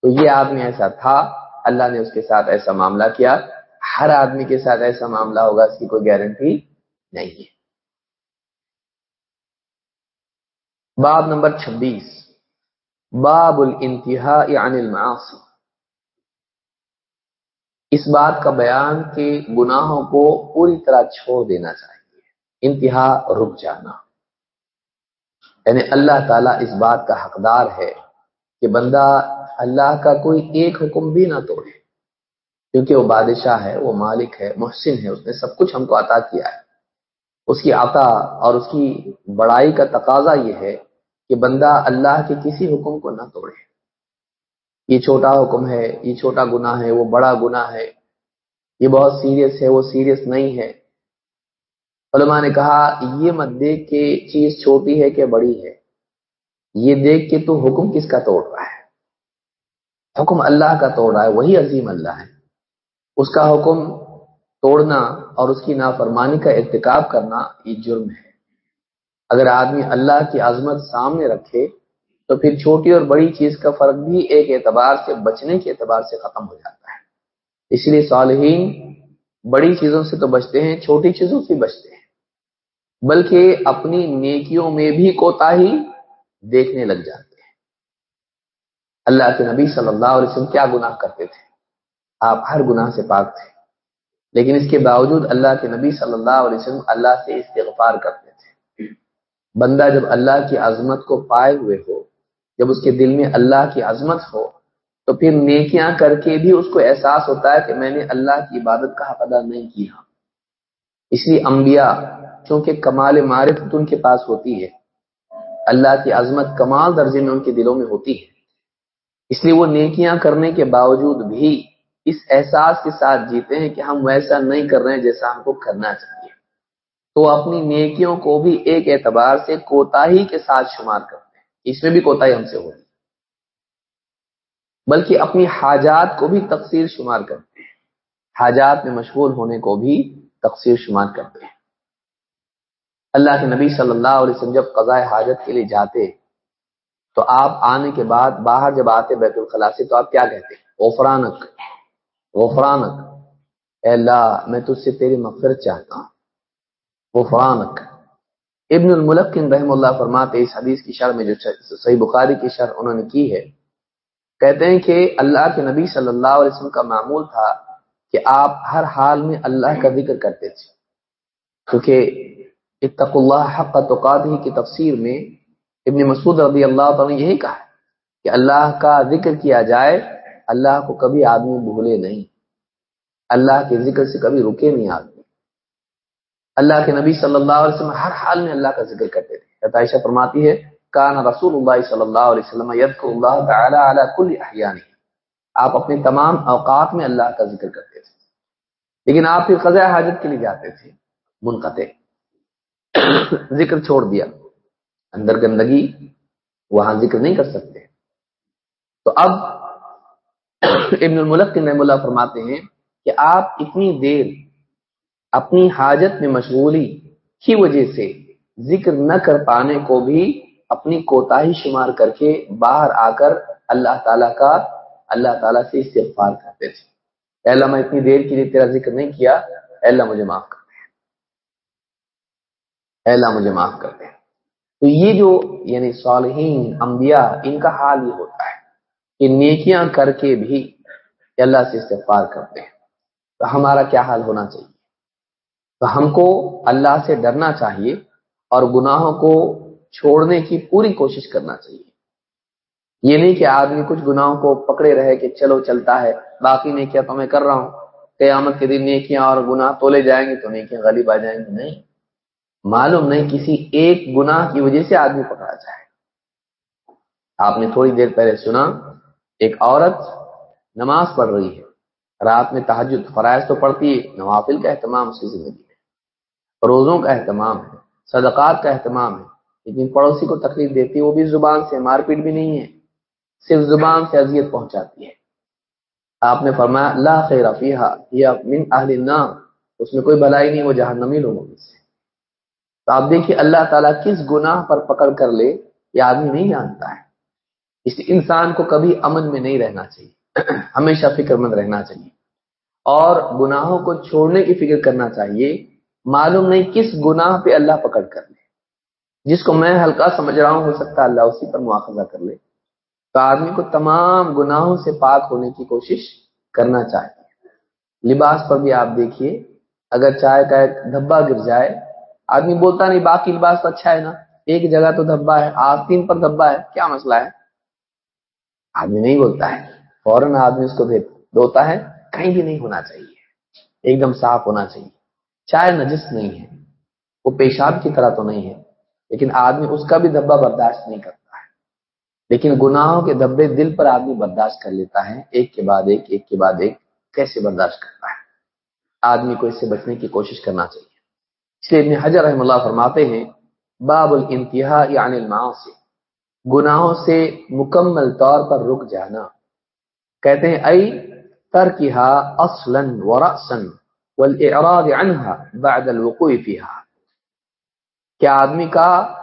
تو یہ آدمی ایسا تھا، اللہ نے اس کے ساتھ ایسا معاملہ کیا۔ ہر آدمی کے ساتھ ایسا معاملہ ہوگا، اس کی کوئی گارنٹی نہیں ہے۔ باب نمبر چھبیس۔ باب الانتہاء عن المعاصی۔ اس بات کا بیان کہ گناہوں کو پوری طرح چھوڑ دینا چاہیے۔ انتہا رک جانا۔ یعنی اللہ تعالیٰ اس بات کا حقدار ہے کہ بندہ اللہ کا کوئی ایک حکم بھی نہ توڑے۔ کیونکہ وہ بادشاہ ہے، وہ مالک ہے، محسن ہے، اس نے سب کچھ ہم کو عطا کیا ہے۔ اس کی عطا اور اس کی بڑائی کا تقاضا یہ ہے کہ بندہ اللہ کے کسی حکم کو نہ توڑے۔ یہ چھوٹا حکم ہے، یہ چھوٹا گناہ ہے، وہ بڑا گناہ ہے۔ یہ بہت سیریس ہے، وہ سیریس نہیں ہے۔ علماء نے کہا، یہ مت دیکھ کے چیز چھوٹی ہے کہ بڑی ہے۔ یہ دیکھ کے تو حکم کس کا توڑ رہا ہے۔ حکم اللہ کا توڑ رہا ہے، وہی عظیم اللہ ہے۔ اس کا حکم توڑنا اور اس کی نافرمانی کا ارتکاب کرنا یہ جرم ہے۔ اگر آدمی اللہ کی عظمت سامنے رکھے، تو پھر چھوٹی اور بڑی چیز کا فرق بھی ایک اعتبار سے بچنے کے اعتبار سے ختم ہو جاتا ہے۔ اس لیے صالحین بڑی چیزوں سے تو بچتے ہیں، چھوٹی چیزوں سے بچتے ہیں۔ بلکہ اپنی نیکیوں میں بھی کوتا ہی دیکھنے لگ جاتے ہیں۔ اللہ کے نبی صلی اللہ علیہ وسلم کیا گناہ کرتے تھے؟ آپ ہر گناہ سے پاک تھے۔ لیکن اس کے باوجود اللہ کے نبی صلی اللہ علیہ وسلم اللہ سے استغفار کرتے تھے۔ بندہ جب اللہ کی عظمت کو پائے ہوئے ہو، جب اس کے دل میں اللہ کی عظمت ہو، تو پھر نیکیاں کر کے بھی اس کو احساس ہوتا ہے کہ میں نے اللہ کی عبادت کا حق ادا نہیں کیا۔ اس لیے انبیاء چونکہ کمال معرفت ان کے پاس ہوتی ہے، اللہ کی عظمت کمال درجے میں ان کے دلوں میں ہوتی ہے۔ اس لیے وہ نیکیاں کرنے کے باوجود بھی اس احساس کے ساتھ جیتے ہیں کہ ہم ویسا نہیں کر رہے ہیں جیسا ہم کو کرنا چاہیے۔ تو اپنی نیکیوں کو بھی ایک اعتبار سے کوتا کے ساتھ شمار کرتے ہیں۔ اس میں بھی کوتا ہم سے ہوگی بلکہ اپنی حاجات کو بھی تقسیر شمار کرتے ہیں۔ حاجات میں مشغول ہونے کو بھی تقسیر شمار کرتے ہیں۔ اللہ کے نبی صلی اللہ علیہ وسلم جب قضاء حاجت کے لیے جاتے، تو آپ آنے کے بعد باہر جب آتے بیت الخلاء سے، تو آپ کیا کہتے؟ غفرانک غفرانک۔ اے اللہ، میں تجھ سے تیری مغفرت چاہتا ہوں۔ غفرانک۔ ابن الملک رحم اللہ فرماتے اس حدیث کی شرح میں جو صحیح بخاری کی شرح انہوں نے کی ہے۔ کہتے ہیں کہ اللہ کے نبی صلی اللہ علیہ وسلم کا معمول تھا کہ آپ ہر حال میں اللہ کا ذکر کرتے تھے۔ کیونکہ اتق اللہ حق ہی کی تفسیر میں ابن مسعود رضی اللہ تعالیٰ نے یہی کہا کہ اللہ کا ذکر کیا جائے اللہ کو کبھی آدمی بھولے نہیں۔ اللہ کے ذکر سے کبھی رکے نہیں آدمی۔ اللہ کے نبی صلی اللہ علیہ وسلم ہر حال میں اللہ کا ذکر کرتے تھے۔ عائشہ فرماتی ہے، کان رسول اللہ صلی اللہ علیہ وسلم اللہ تعالی علی کل احیانی آپ اپنے تمام اوقات میں اللہ کا ذکر کرتے تھے۔ لیکن آپ پھر قضاء حاجت کے لیے جاتے تھے۔ منقطع۔ ذکر چھوڑ دیا۔ اندر گندگی، وہاں ذکر نہیں کر سکتے۔ تو اب ابن الملک نعم اللہ فرماتے ہیں کہ آپ اتنی دیر اپنی حاجت میں مشغولی کی وجہ سے ذکر نہ کر پانے کو بھی اپنی کوتا شمار کر کے باہر آ کر اللہ تعالیٰ کا اللہ تعالیٰ سے استغفار کرتے تھے۔ اے اللہ، میں اتنی دیر کے لیے تیرا ذکر نہیں کیا۔ اے اللہ، مجھے معاف کر دے۔ اے اللہ، مجھے معاف کر دے۔ تو یہ جو یعنی صالحین، انبیاء، ان کا حال یہ ہوتا ہے۔ کہ نیکیاں کر کے بھی اللہ سے استغفار کرتے ہیں۔ تو ہمارا کیا حال ہونا چاہیے؟ تو ہم کو اللہ سے ڈرنا چاہیے اور گناہوں کو چھوڑنے کی پوری کوشش کرنا چاہیے۔ یہ نہیں کہ آدمی کچھ گناہوں کو پکڑے رہے کہ چلو چلتا ہے، باقی نہیں کیا تو میں کر رہا ہوں۔ قیامت کے دن نیکیاں اور گناہ تولے جائیں گے تو نیکیاں غالب آ جائیں گے نہیں، معلوم نہیں کسی ایک گناہ کی وجہ سے آدمی پکڑا جائے۔ آپ نے تھوڑی دیر پہلے سنا ایک عورت نماز پڑھ رہی ہے۔ رات میں تحجد فرائض تو پڑھتی ہے، نوافل کا اہتمام اس کی زندگی میں۔ روزوں کا اہتمام ہے، صدقات کا اہتمام ہے، لیکن پڑوسی کو تکلیف دیتی ہے، وہ بھی زبان سے، مار پیٹ بھی نہیں ہے۔ صرف زبان سے اذیت پہنچاتی ہے۔ آپ نے فرمایا، لا خیر یا من اہل النار۔ اس میں کوئی بھلائی نہیں، وہ جہنمی لوگوں میں سے۔ تو آپ دیکھیے، اللہ تعالیٰ کس گناہ پر پکڑ کر لے، یہ آدمی نہیں جانتا ہے۔ اس انسان کو کبھی امن میں نہیں رہنا چاہیے۔ ہمیشہ فکر مند رہنا چاہیے۔ اور گناہوں کو چھوڑنے کی فکر کرنا چاہیے۔ معلوم نہیں کس گناہ پہ اللہ پکڑ کر لے۔ جس کو میں ہلکا سمجھ رہا ہوں، ہو سکتا ہے اللہ اسی پر مواخذہ کر لے۔ تو آدمی کو تمام گناہوں سے پاک ہونے کی کوشش کرنا چاہیے۔ لباس پر بھی آپ دیکھیے، اگر چائے کا ایک دھبا گر جائے، آدمی بولتا نہیں باقی لباس تو اچھا ہے نا۔ ایک جگہ تو دھبا ہے، آستین پر دھبا ہے، کیا مسئلہ ہے؟ آدمی نہیں بولتا ہے۔ فوراً آدمی اس کو دھوتا ہے۔ کہیں بھی نہیں ہونا چاہیے۔ ایک دم صاف ہونا چاہیے۔ چائے نجس نہیں ہے۔ وہ پیشاب کی طرح تو نہیں ہے۔ لیکن آدمی اس کا بھی دھبا برداشت نہیں کرتا ہے۔ لیکن گناہوں کے دھبے دل پر آدمی برداشت کر لیتا ہے۔ ایک کے بعد ایک ایک کے بعد ایک کیسے برداشت کرتا ہے؟ آدمی کو اس سے بچنے کی کوشش کرنا چاہیے۔ اس لیے ابن حجر رحم اللہ فرماتے ہیں، باب الانتہا یعنی سے گناہوں سے مکمل طور پر رک جانا۔ کہتے ہیں ائی ترکیہ اصلا ورأسا والاعراض عنها بعد الوقوع فيها کیا آدمی کا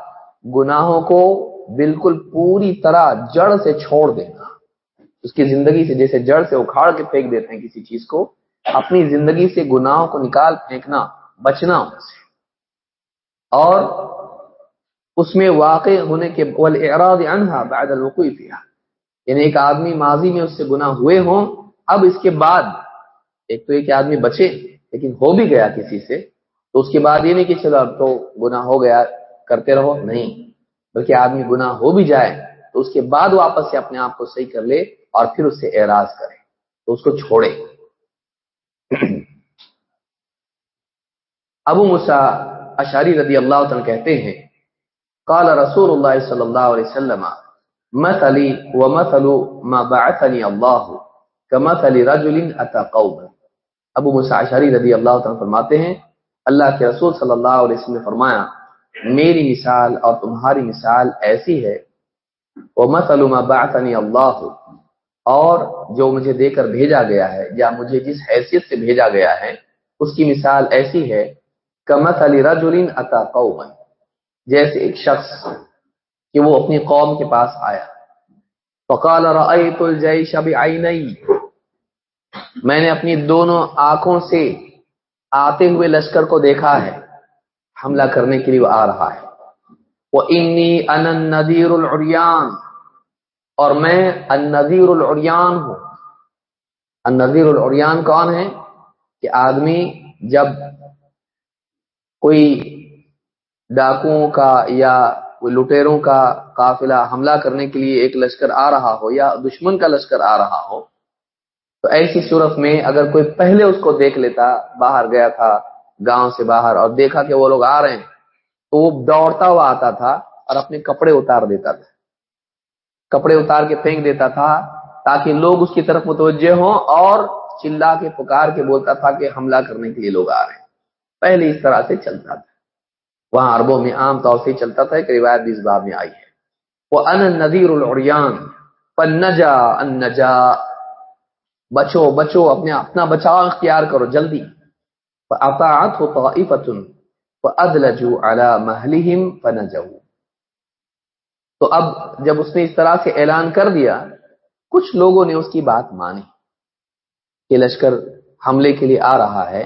گناہوں کو بالکل پوری طرح جڑ سے چھوڑ دینا، اس کی زندگی سے جیسے جڑ سے اکھاڑ کے پھینک دیتے ہیں کسی چیز کو، اپنی زندگی سے گناہوں کو نکال پھینکنا، بچنا ان سے۔ اور اس میں واقع ہونے کے اعراض عنها بعد الوقوع فيها۔ یعنی ایک آدمی ماضی میں اس سے گناہ ہوئے ہوں، اب اس کے بعد ایک تو ایک آدمی بچے، لیکن ہو بھی گیا کسی سے، تو اس کے بعد یہ نہیں کہ چلو اب تو گناہ ہو گیا، کرتے رہو، نہیں۔ بلکہ آدمی گناہ ہو بھی جائے، تو اس کے بعد واپس سے اپنے آپ کو صحیح کر لے اور پھر اس سے اعراض کرے، تو اس کو چھوڑے۔ ابو مسا اشاری رضی اللہ تعالی کہتے ہیں قال رسول اللہ صلی اللہ علیہ وسلم مثلی ومثل ما بعثنی اللہ کمثل رجل اتى قوم ابو مسا اشاری رضی اللہ تعالی فرماتے ہیں، اللہ کے رسول صلی اللہ علیہ وسلم نے فرمایا، میری مثال اور تمہاری مثال ایسی ہے، ومثل ما بعثنی اللہ اور جو مجھے دے کر بھیجا گیا ہے، یا مجھے جس حیثیت سے بھیجا گیا ہے، اس کی مثال ایسی ہے کمت علی رجول اتا قوما جیسے ایک شخص کہ وہ اپنی قوم کے پاس آیا۔ فقال رأيت الجيش بعيني میں نے اپنی دونوں آنکھوں سے آتے ہوئے لشکر کو دیکھا ہے۔ حملہ کرنے کے لیے وہ آ رہا ہے۔ وہ انی ان العریان اور میں النذیر العریان ہوں۔ النذیر العریان کون ہے؟ کہ آدمی جب کوئی ڈاکوؤں کا یا لٹیروں کا قافلہ حملہ کرنے کے لیے ایک لشکر آ رہا ہو یا دشمن کا لشکر آ رہا ہو، تو ایسی صورت میں اگر کوئی پہلے اس کو دیکھ لیتا، باہر گیا تھا، گاؤں سے باہر، اور دیکھا کہ وہ لوگ آ رہے ہیں، تو وہ دوڑتا ہوا آتا تھا اور اپنے کپڑے اتار دیتا تھا۔ کپڑے اتار کے پھینک دیتا تھا تاکہ لوگ اس کی طرف متوجہ ہوں اور چلا کے پکار کے بولتا تھا کہ حملہ کرنے کے لیے لوگ آ رہے ہیں۔ پہلے اس طرح سے چلتا تھا۔ وہاں عربوں میں عام طور سے چلتا تھا ایک روایت بھی اس باب میں آئی ہے۔ وہ ان ندیر العریان پنجا انجا بچو بچو، اپنے، اپنا بچاؤ اختیار کرو جلدی۔ اطاعت ہو طائفت فادلجوا على مهلهم فنجوا۔ تو اب جب اس نے اس طرح سے اعلان کر دیا، کچھ لوگوں نے اس کی بات مانی کہ لشکر حملے کے لیے آ رہا ہے۔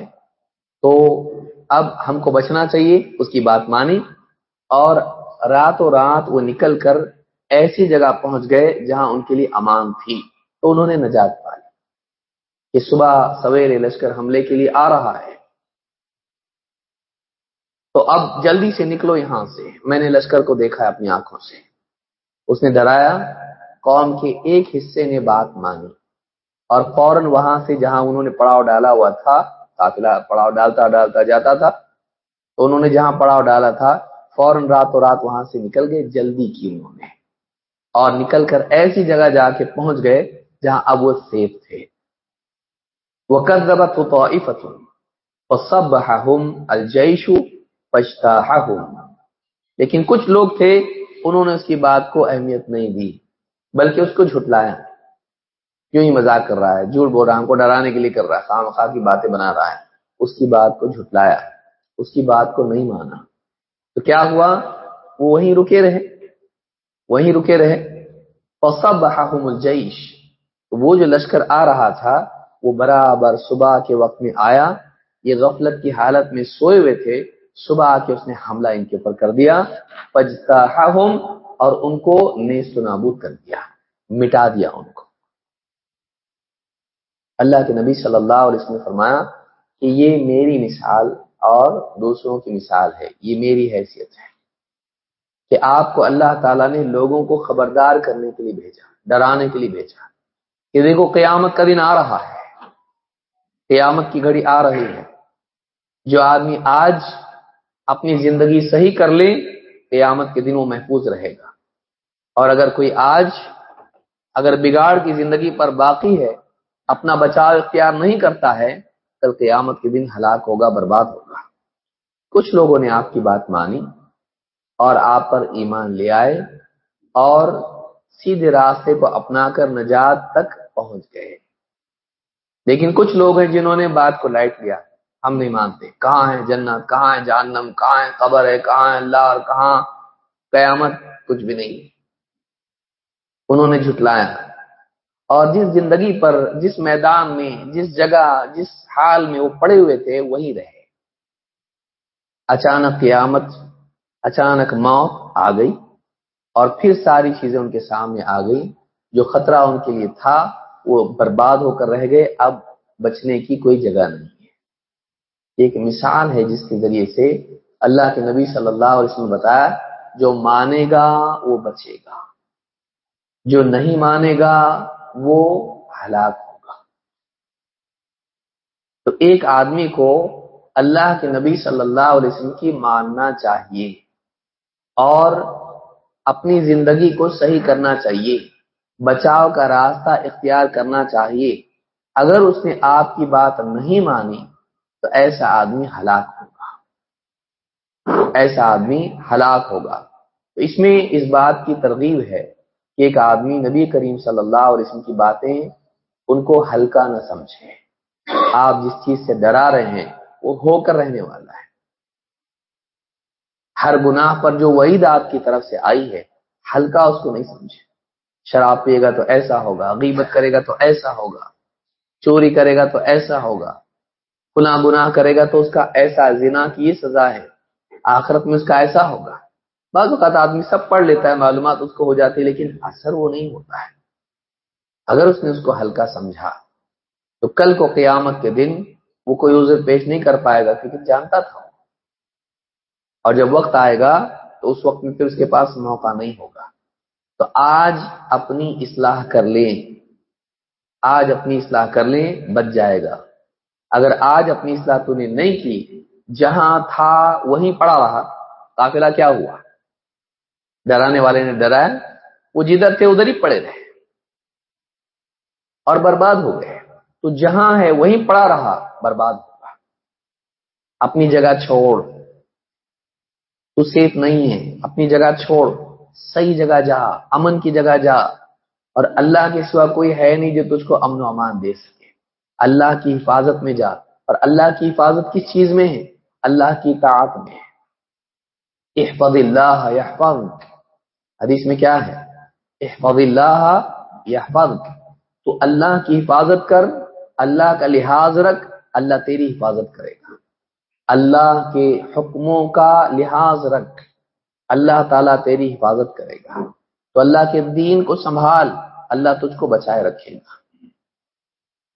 تو اب ہم کو بچنا چاہیے، اس کی بات مانی۔ اور راتوں رات وہ نکل کر ایسی جگہ پہنچ گئے جہاں ان کے لیے امان تھی۔ تو انہوں نے نجات پا لی کہ صبح سویرے لشکر حملے کے لیے آ رہا ہے۔ تو اب جلدی سے نکلو یہاں سے۔ میں نے لشکر کو دیکھا اپنی آنکھوں سے۔ اس نے ڈرایا، قوم کے ایک حصے نے بات مانی۔ اور فوراً وہاں سے جہاں انہوں نے پڑاؤ ڈالا ہوا تھا قافلہ پڑاؤ ڈالتا ڈالتا جاتا تھا۔ تو انہوں نے جہاں پڑاؤ ڈالا تھا، فوراً راتوں رات وہاں سے نکل گئے، جلدی کی انہوں نے۔ اور نکل کر ایسی جگہ جا کے پہنچ گئے جہاں اب وہ سیف تھے۔ وہ کزبت سب الجیش پچھتا لیکن کچھ لوگ تھے، انہوں نے اس کی بات کو اہمیت نہیں دی، بلکہ اس کو جھٹلایا۔ کیوں ہی مذاق کر رہا ہے؟ جھوٹ بول رہا ہم کو ڈرانے کے لیے کر رہا ہے۔ خام خواہ کی باتیں بنا رہا ہے۔ اس کی بات کو جھٹلایا، اس کی بات کو نہیں مانا۔ تو کیا ہوا؟ وہ وہیں رکے رہے۔ وہیں رکے رہے۔ سب الجیش وہ جو لشکر آ رہا تھا، وہ برابر صبح کے وقت میں آیا۔ یہ غفلت کی حالت میں سوئے ہوئے تھے۔ صبح آ کے اس نے حملہ ان کے اوپر کر دیا۔ پجتا اور ان کو نیست نابود کر دیا۔ مٹا دیا ان کو اللہ کے نبی صلی اللہ علیہ وسلم نے فرمایا کہ یہ میری مثال اور دوسروں کی مثال ہے، یہ میری حیثیت ہے کہ آپ کو اللہ تعالیٰ نے لوگوں کو خبردار کرنے کے لیے بھیجا، ڈرانے کے لیے بھیجا کہ دیکھو قیامت کا دن آ رہا ہے، قیامت کی گھڑی آ رہی ہے، جو آدمی آج اپنی زندگی صحیح کر لے، قیامت کے دن وہ محفوظ رہے گا۔ اور اگر کوئی آج اگر بگاڑ کی زندگی پر باقی ہے اپنا بچاؤ اختیار نہیں کرتا ہے، کل قیامت کے دن ہلاک ہوگا، برباد ہوگا۔ کچھ لوگوں نے آپ کی بات مانی اور آپ پر ایمان لے آئے اور سیدھے راستے کو اپنا کر نجات تک پہنچ گئے۔ لیکن کچھ لوگ ہیں جنہوں نے بات کو لائٹ لیا۔ ہم نہیں مانتے۔ کہاں ہے جنت؟ کہاں ہے جہنم؟ کہاں ہے قبر ہے؟ کہاں ہے اللہ اور کہاں قیامت؟ کچھ بھی نہیں۔ انہوں نے جھٹلایا۔ اور جس زندگی پر، جس میدان میں، جس جگہ، جس حال میں وہ پڑے ہوئے تھے، وہی رہے۔ اچانک قیامت، اچانک موت آ گئی اور پھر ساری چیزیں ان کے سامنے آ گئی۔ جو خطرہ ان کے لیے تھا، وہ برباد ہو کر رہ گئے۔ اب بچنے کی کوئی جگہ نہیں ہے۔ ایک مثال ہے جس کے ذریعے سے اللہ کے نبی صلی اللہ علیہ وسلم نے بتایا، جو مانے گا، وہ بچے گا۔ جو نہیں مانے گا وہ ہلاک ہوگا۔ تو ایک آدمی کو اللہ کے نبی صلی اللہ علیہ وسلم کی ماننا چاہیے اور اپنی زندگی کو صحیح کرنا چاہیے، بچاؤ کا راستہ اختیار کرنا چاہیے۔ اگر اس نے آپ کی بات نہیں مانی تو ایسا آدمی ہلاک ہوگا۔ ایسا آدمی ہلاک ہوگا۔ تو اس میں اس بات کی ترغیب ہے کہ ایک آدمی نبی کریم صلی اللہ علیہ وسلم کی باتیں ان کو ہلکا نہ سمجھے۔ آپ جس چیز سے ڈرا رہے ہیں، وہ ہو کر رہنے والا ہے۔ ہر گناہ پر جو وعید آپ کی طرف سے آئی ہے، ہلکا اس کو نہیں سمجھے۔ شراب پیے گا تو ایسا ہوگا، غیبت کرے گا تو ایسا ہوگا، چوری کرے گا تو ایسا ہوگا گناہ گناہ کرے گا تو اس کا ایسا زنا کی یہ سزا ہے۔ آخرت میں اس کا ایسا ہوگا۔ بعض اوقات آدمی سب پڑھ لیتا ہے، معلومات اس کو ہو جاتی ہے لیکن اثر وہ نہیں ہوتا ہے۔ اگر اس نے اس کو ہلکا سمجھا، تو کل کو قیامت کے دن وہ کوئی عذر پیش نہیں کر پائے گا، کیونکہ جانتا تھا اور جب وقت آئے گا، تو اس وقت میں پھر اس کے پاس موقع نہیں ہوگا۔ تو آج اپنی اصلاح کر لیں۔ آج اپنی اصلاح کر لیں، بچ جائے گا۔ اگر آج اپنی اصلاح تو نے نہیں کی، جہاں تھا وہیں پڑا رہا قافلہ کیا ہوا؟ ڈرانے والے نے ڈرایا وہ جدھر تھے ادھر ہی پڑے رہے۔ اور برباد ہو گئے۔ تو جہاں ہے وہیں پڑا رہا، برباد ہوگا اپنی جگہ چھوڑ۔ تو سیف نہیں ہے، اپنی جگہ چھوڑ۔ صحیح جگہ جا، امن کی جگہ جا۔ اور اللہ کے سوا کوئی ہے نہیں جو تجھ کو امن و امان دے سکے۔ اللہ کی حفاظت میں جا۔ اور اللہ کی حفاظت کس چیز میں ہے؟ اللہ کی طاعت میں۔ احفظ اللہ حدیث میں کیا ہے؟ احفظ اللہ یحفظ تو اللہ کی حفاظت کر، اللہ کا لحاظ رکھ، اللہ تیری حفاظت کرے گا۔ اللہ کے حکموں کا لحاظ رکھ، اللہ تعالیٰ تیری حفاظت کرے گا۔ تو اللہ کے دین کو سنبھال، اللہ تجھ کو بچائے رکھے گا۔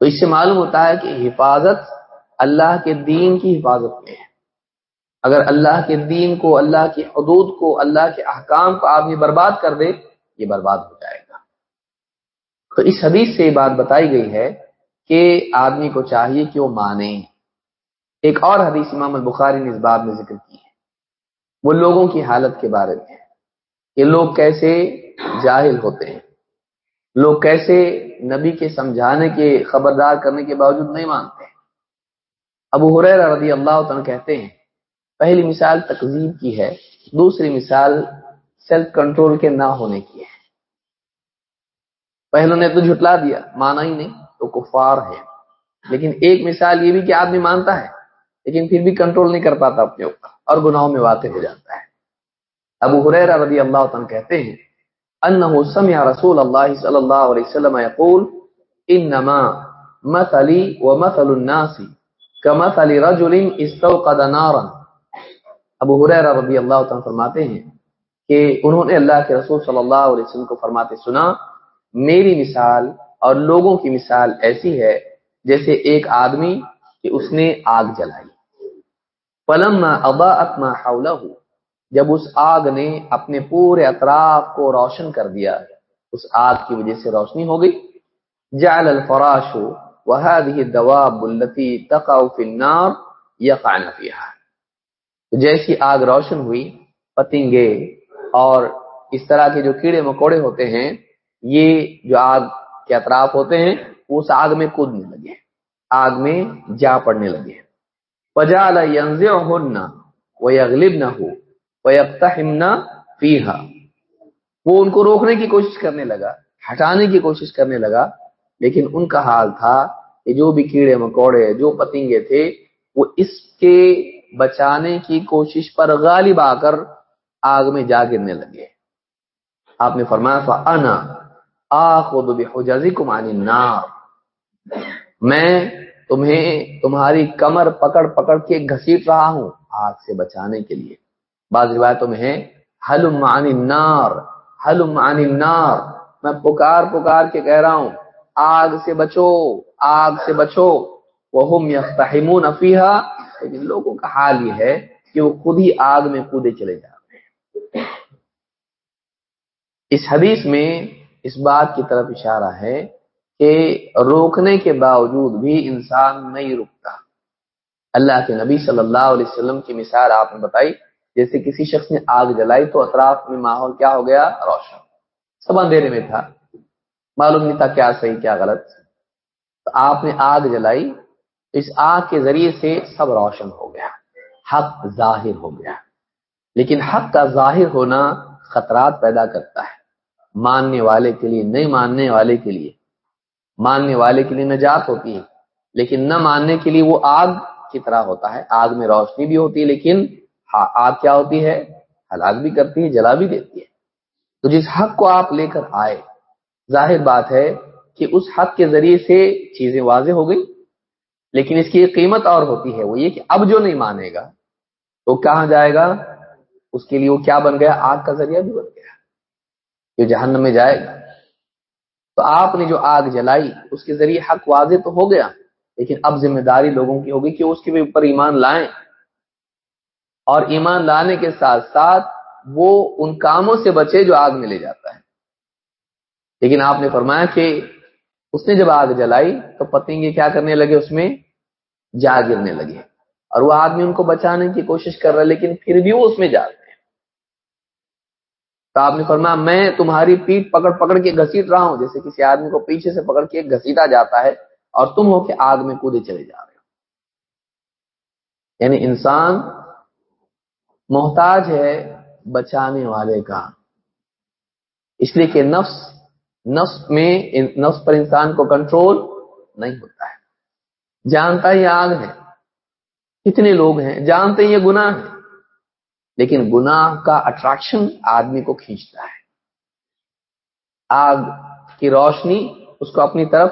تو اس سے معلوم ہوتا ہے کہ حفاظت اللہ کے دین کی حفاظت میں ہے۔ اگر اللہ کے دین کو، اللہ کی حدود کو، اللہ کے احکام کو آدمی برباد کر دے، یہ برباد ہو جائے گا۔ تو اس حدیث سے یہ بات بتائی گئی ہے کہ آدمی کو چاہیے کہ وہ مانے۔ ایک اور حدیث امام البخاری نے اس بات میں ذکر کی ہے۔ وہ لوگوں کی حالت کے بارے میں یہ لوگ کیسے جاہل ہوتے ہیں۔ لوگ کیسے نبی کے سمجھانے کے، خبردار کرنے کے باوجود نہیں مانتے۔ ابو حریر رضی اللہ عنہ کہتے ہیں پہلی مثال تقزیب کی ہے، دوسری مثال سیلف کنٹرول کے نہ ہونے کی ہے۔ پہلوں نے تو جھٹلا دیا، مانا ہی نہیں تو کفار ہے لیکن ایک مثال یہ بھی کہ آدمی مانتا ہے، لیکن پھر بھی کنٹرول نہیں کر پاتا اپنے اوپر اور گناہوں میں واقع ہو جاتا ہے۔ ابو حریر رضی اللہ عنہ کہتے ہیں انه سمع رسول اللہ صلی اللہ علیہ وسلم يقول انما مثلی ومثل الناس كمثل رجل استوقد نارا۔ ابو حریر رضی اللہ عنہ فرماتے ہیں کہ انہوں نے اللہ کے رسول صلی اللہ علیہ وسلم کو فرماتے سنا، میری مثال اور لوگوں کی مثال ایسی ہے جیسے ایک آدمی کہ اس نے آگ جلائی۔ پلم ابا اتما جب اس آگ نے اپنے پورے اطراف کو روشن کر دیا، اس آگ کی وجہ سے روشنی ہو گئی۔ جعل الفراش وهذه الدواب التي تقع في النار يقعن فيها۔ جیسی آگ روشن ہوئی پتنگے اور اس طرح کے جو کیڑے مکوڑے ہوتے ہیں، یہ جو آگ کے اطراف ہوتے ہیں وہ اس آگ میں کودنے لگے، آگ میں جا پڑنے لگے۔ پجال ينزعهن ويغلبنه ويقتحمن فيها وہ ان کو روکنے کی کوشش کرنے لگا، ہٹانے کی کوشش کرنے لگا، لیکن ان کا حال تھا کہ جو بھی کیڑے مکوڑے، جو پتنگے تھے، وہ اس کے بچانے کی کوشش پر غالب آ کر آگ میں جا گرنے لگے۔ آپ نے فرمایا تھا انا آخذ بحجزکم عن النار میں تمہیں تمہاری کمر پکڑ پکڑ کے گھسیٹ رہا ہوں آگ سے بچانے کے لیے۔ بعض روایتوں میں ہے، حلم عن النار، حلم عن النار میں پکار پکار کے کہہ رہا ہوں، آگ سے بچو، آگ سے بچو وہم یختحمون فیہا لیکن لوگوں کا حال یہ ہے کہ وہ خود ہی آگ میں کودے چلے جا رہے ہیں۔ اس حدیث میں اس بات کی طرف اشارہ ہے کہ روکنے کے باوجود بھی انسان نہیں رکتا۔ اللہ کے نبی صلی اللہ علیہ وسلم کی مثال آپ نے بتائی۔ جیسے کسی شخص نے آگ جلائی تو اطراف میں ماحول کیا ہو گیا؟ روشن۔ سب اندھیرے میں تھا۔ معلوم نہیں تھا کیا صحیح، کیا غلط۔ تو آپ نے آگ جلائی اس آگ کے ذریعے سے سب روشن ہو گیا، حق ظاہر ہو گیا۔ لیکن حق کا ظاہر ہونا خطرات پیدا کرتا ہے۔ ماننے والے کے لیے، نہیں ماننے والے کے لیے۔ ماننے والے کے لیے نجات ہوتی ہے، لیکن نہ ماننے کے لیے وہ آگ کی طرح ہوتا ہے۔ آگ میں روشنی بھی ہوتی ہے، لیکن ہاں، آگ کیا ہوتی ہے؟ ہلاک بھی کرتی ہے، جلا بھی دیتی ہے۔ تو جس حق کو آپ لے کر آئے، ظاہر بات ہے کہ اس حق کے ذریعے سے چیزیں واضح ہو گئی۔ لیکن اس کی ایک قیمت اور ہوتی ہے، وہ یہ کہ اب جو نہیں مانے گا، تو کہاں جائے گا؟ اس کے لیے وہ کیا بن گیا؟ آگ کا ذریعہ بھی بن گیا۔ جو جہنم میں جائے گا۔ تو آپ نے جو آگ جلائی، اس کے ذریعے حق واضح تو ہو گیا، لیکن اب ذمہ داری لوگوں کی ہوگی کہ اس کے اوپر ایمان لائیں۔ اور ایمان لانے کے ساتھ ساتھ وہ ان کاموں سے بچے جو آگ میں لے جاتا ہے۔ لیکن آپ نے فرمایا کہ اس نے جب آگ جلائی تو پتنگے کیا کرنے لگے اس میں؟ جا گرنے لگے۔ اور وہ آدمی ان کو بچانے کی کوشش کر رہا ہے، لیکن پھر بھی وہ اس میں جاتے ہیں۔ تو آپ نے فرمایا، میں تمہاری پیٹ پکڑ پکڑ کے گھسیٹ رہا ہوں۔ جیسے کسی آدمی کو پیچھے سے پکڑ کے گھسیٹا جاتا ہے اور تم ہو کہ آگ میں کودے چلے جا رہے ہو۔ یعنی انسان محتاج ہے بچانے والے کا۔ اس لیے کہ نفس نفس میں، نفس پر انسان کو کنٹرول نہیں ہوتا ہے۔ جانتا ہی آگ ہے۔ کتنے لوگ ہیں، جانتے یہ گناہ ہے۔ لیکن گناہ کا اٹریکشن آدمی کو کھینچتا ہے۔ آگ کی روشنی اس کو اپنی طرف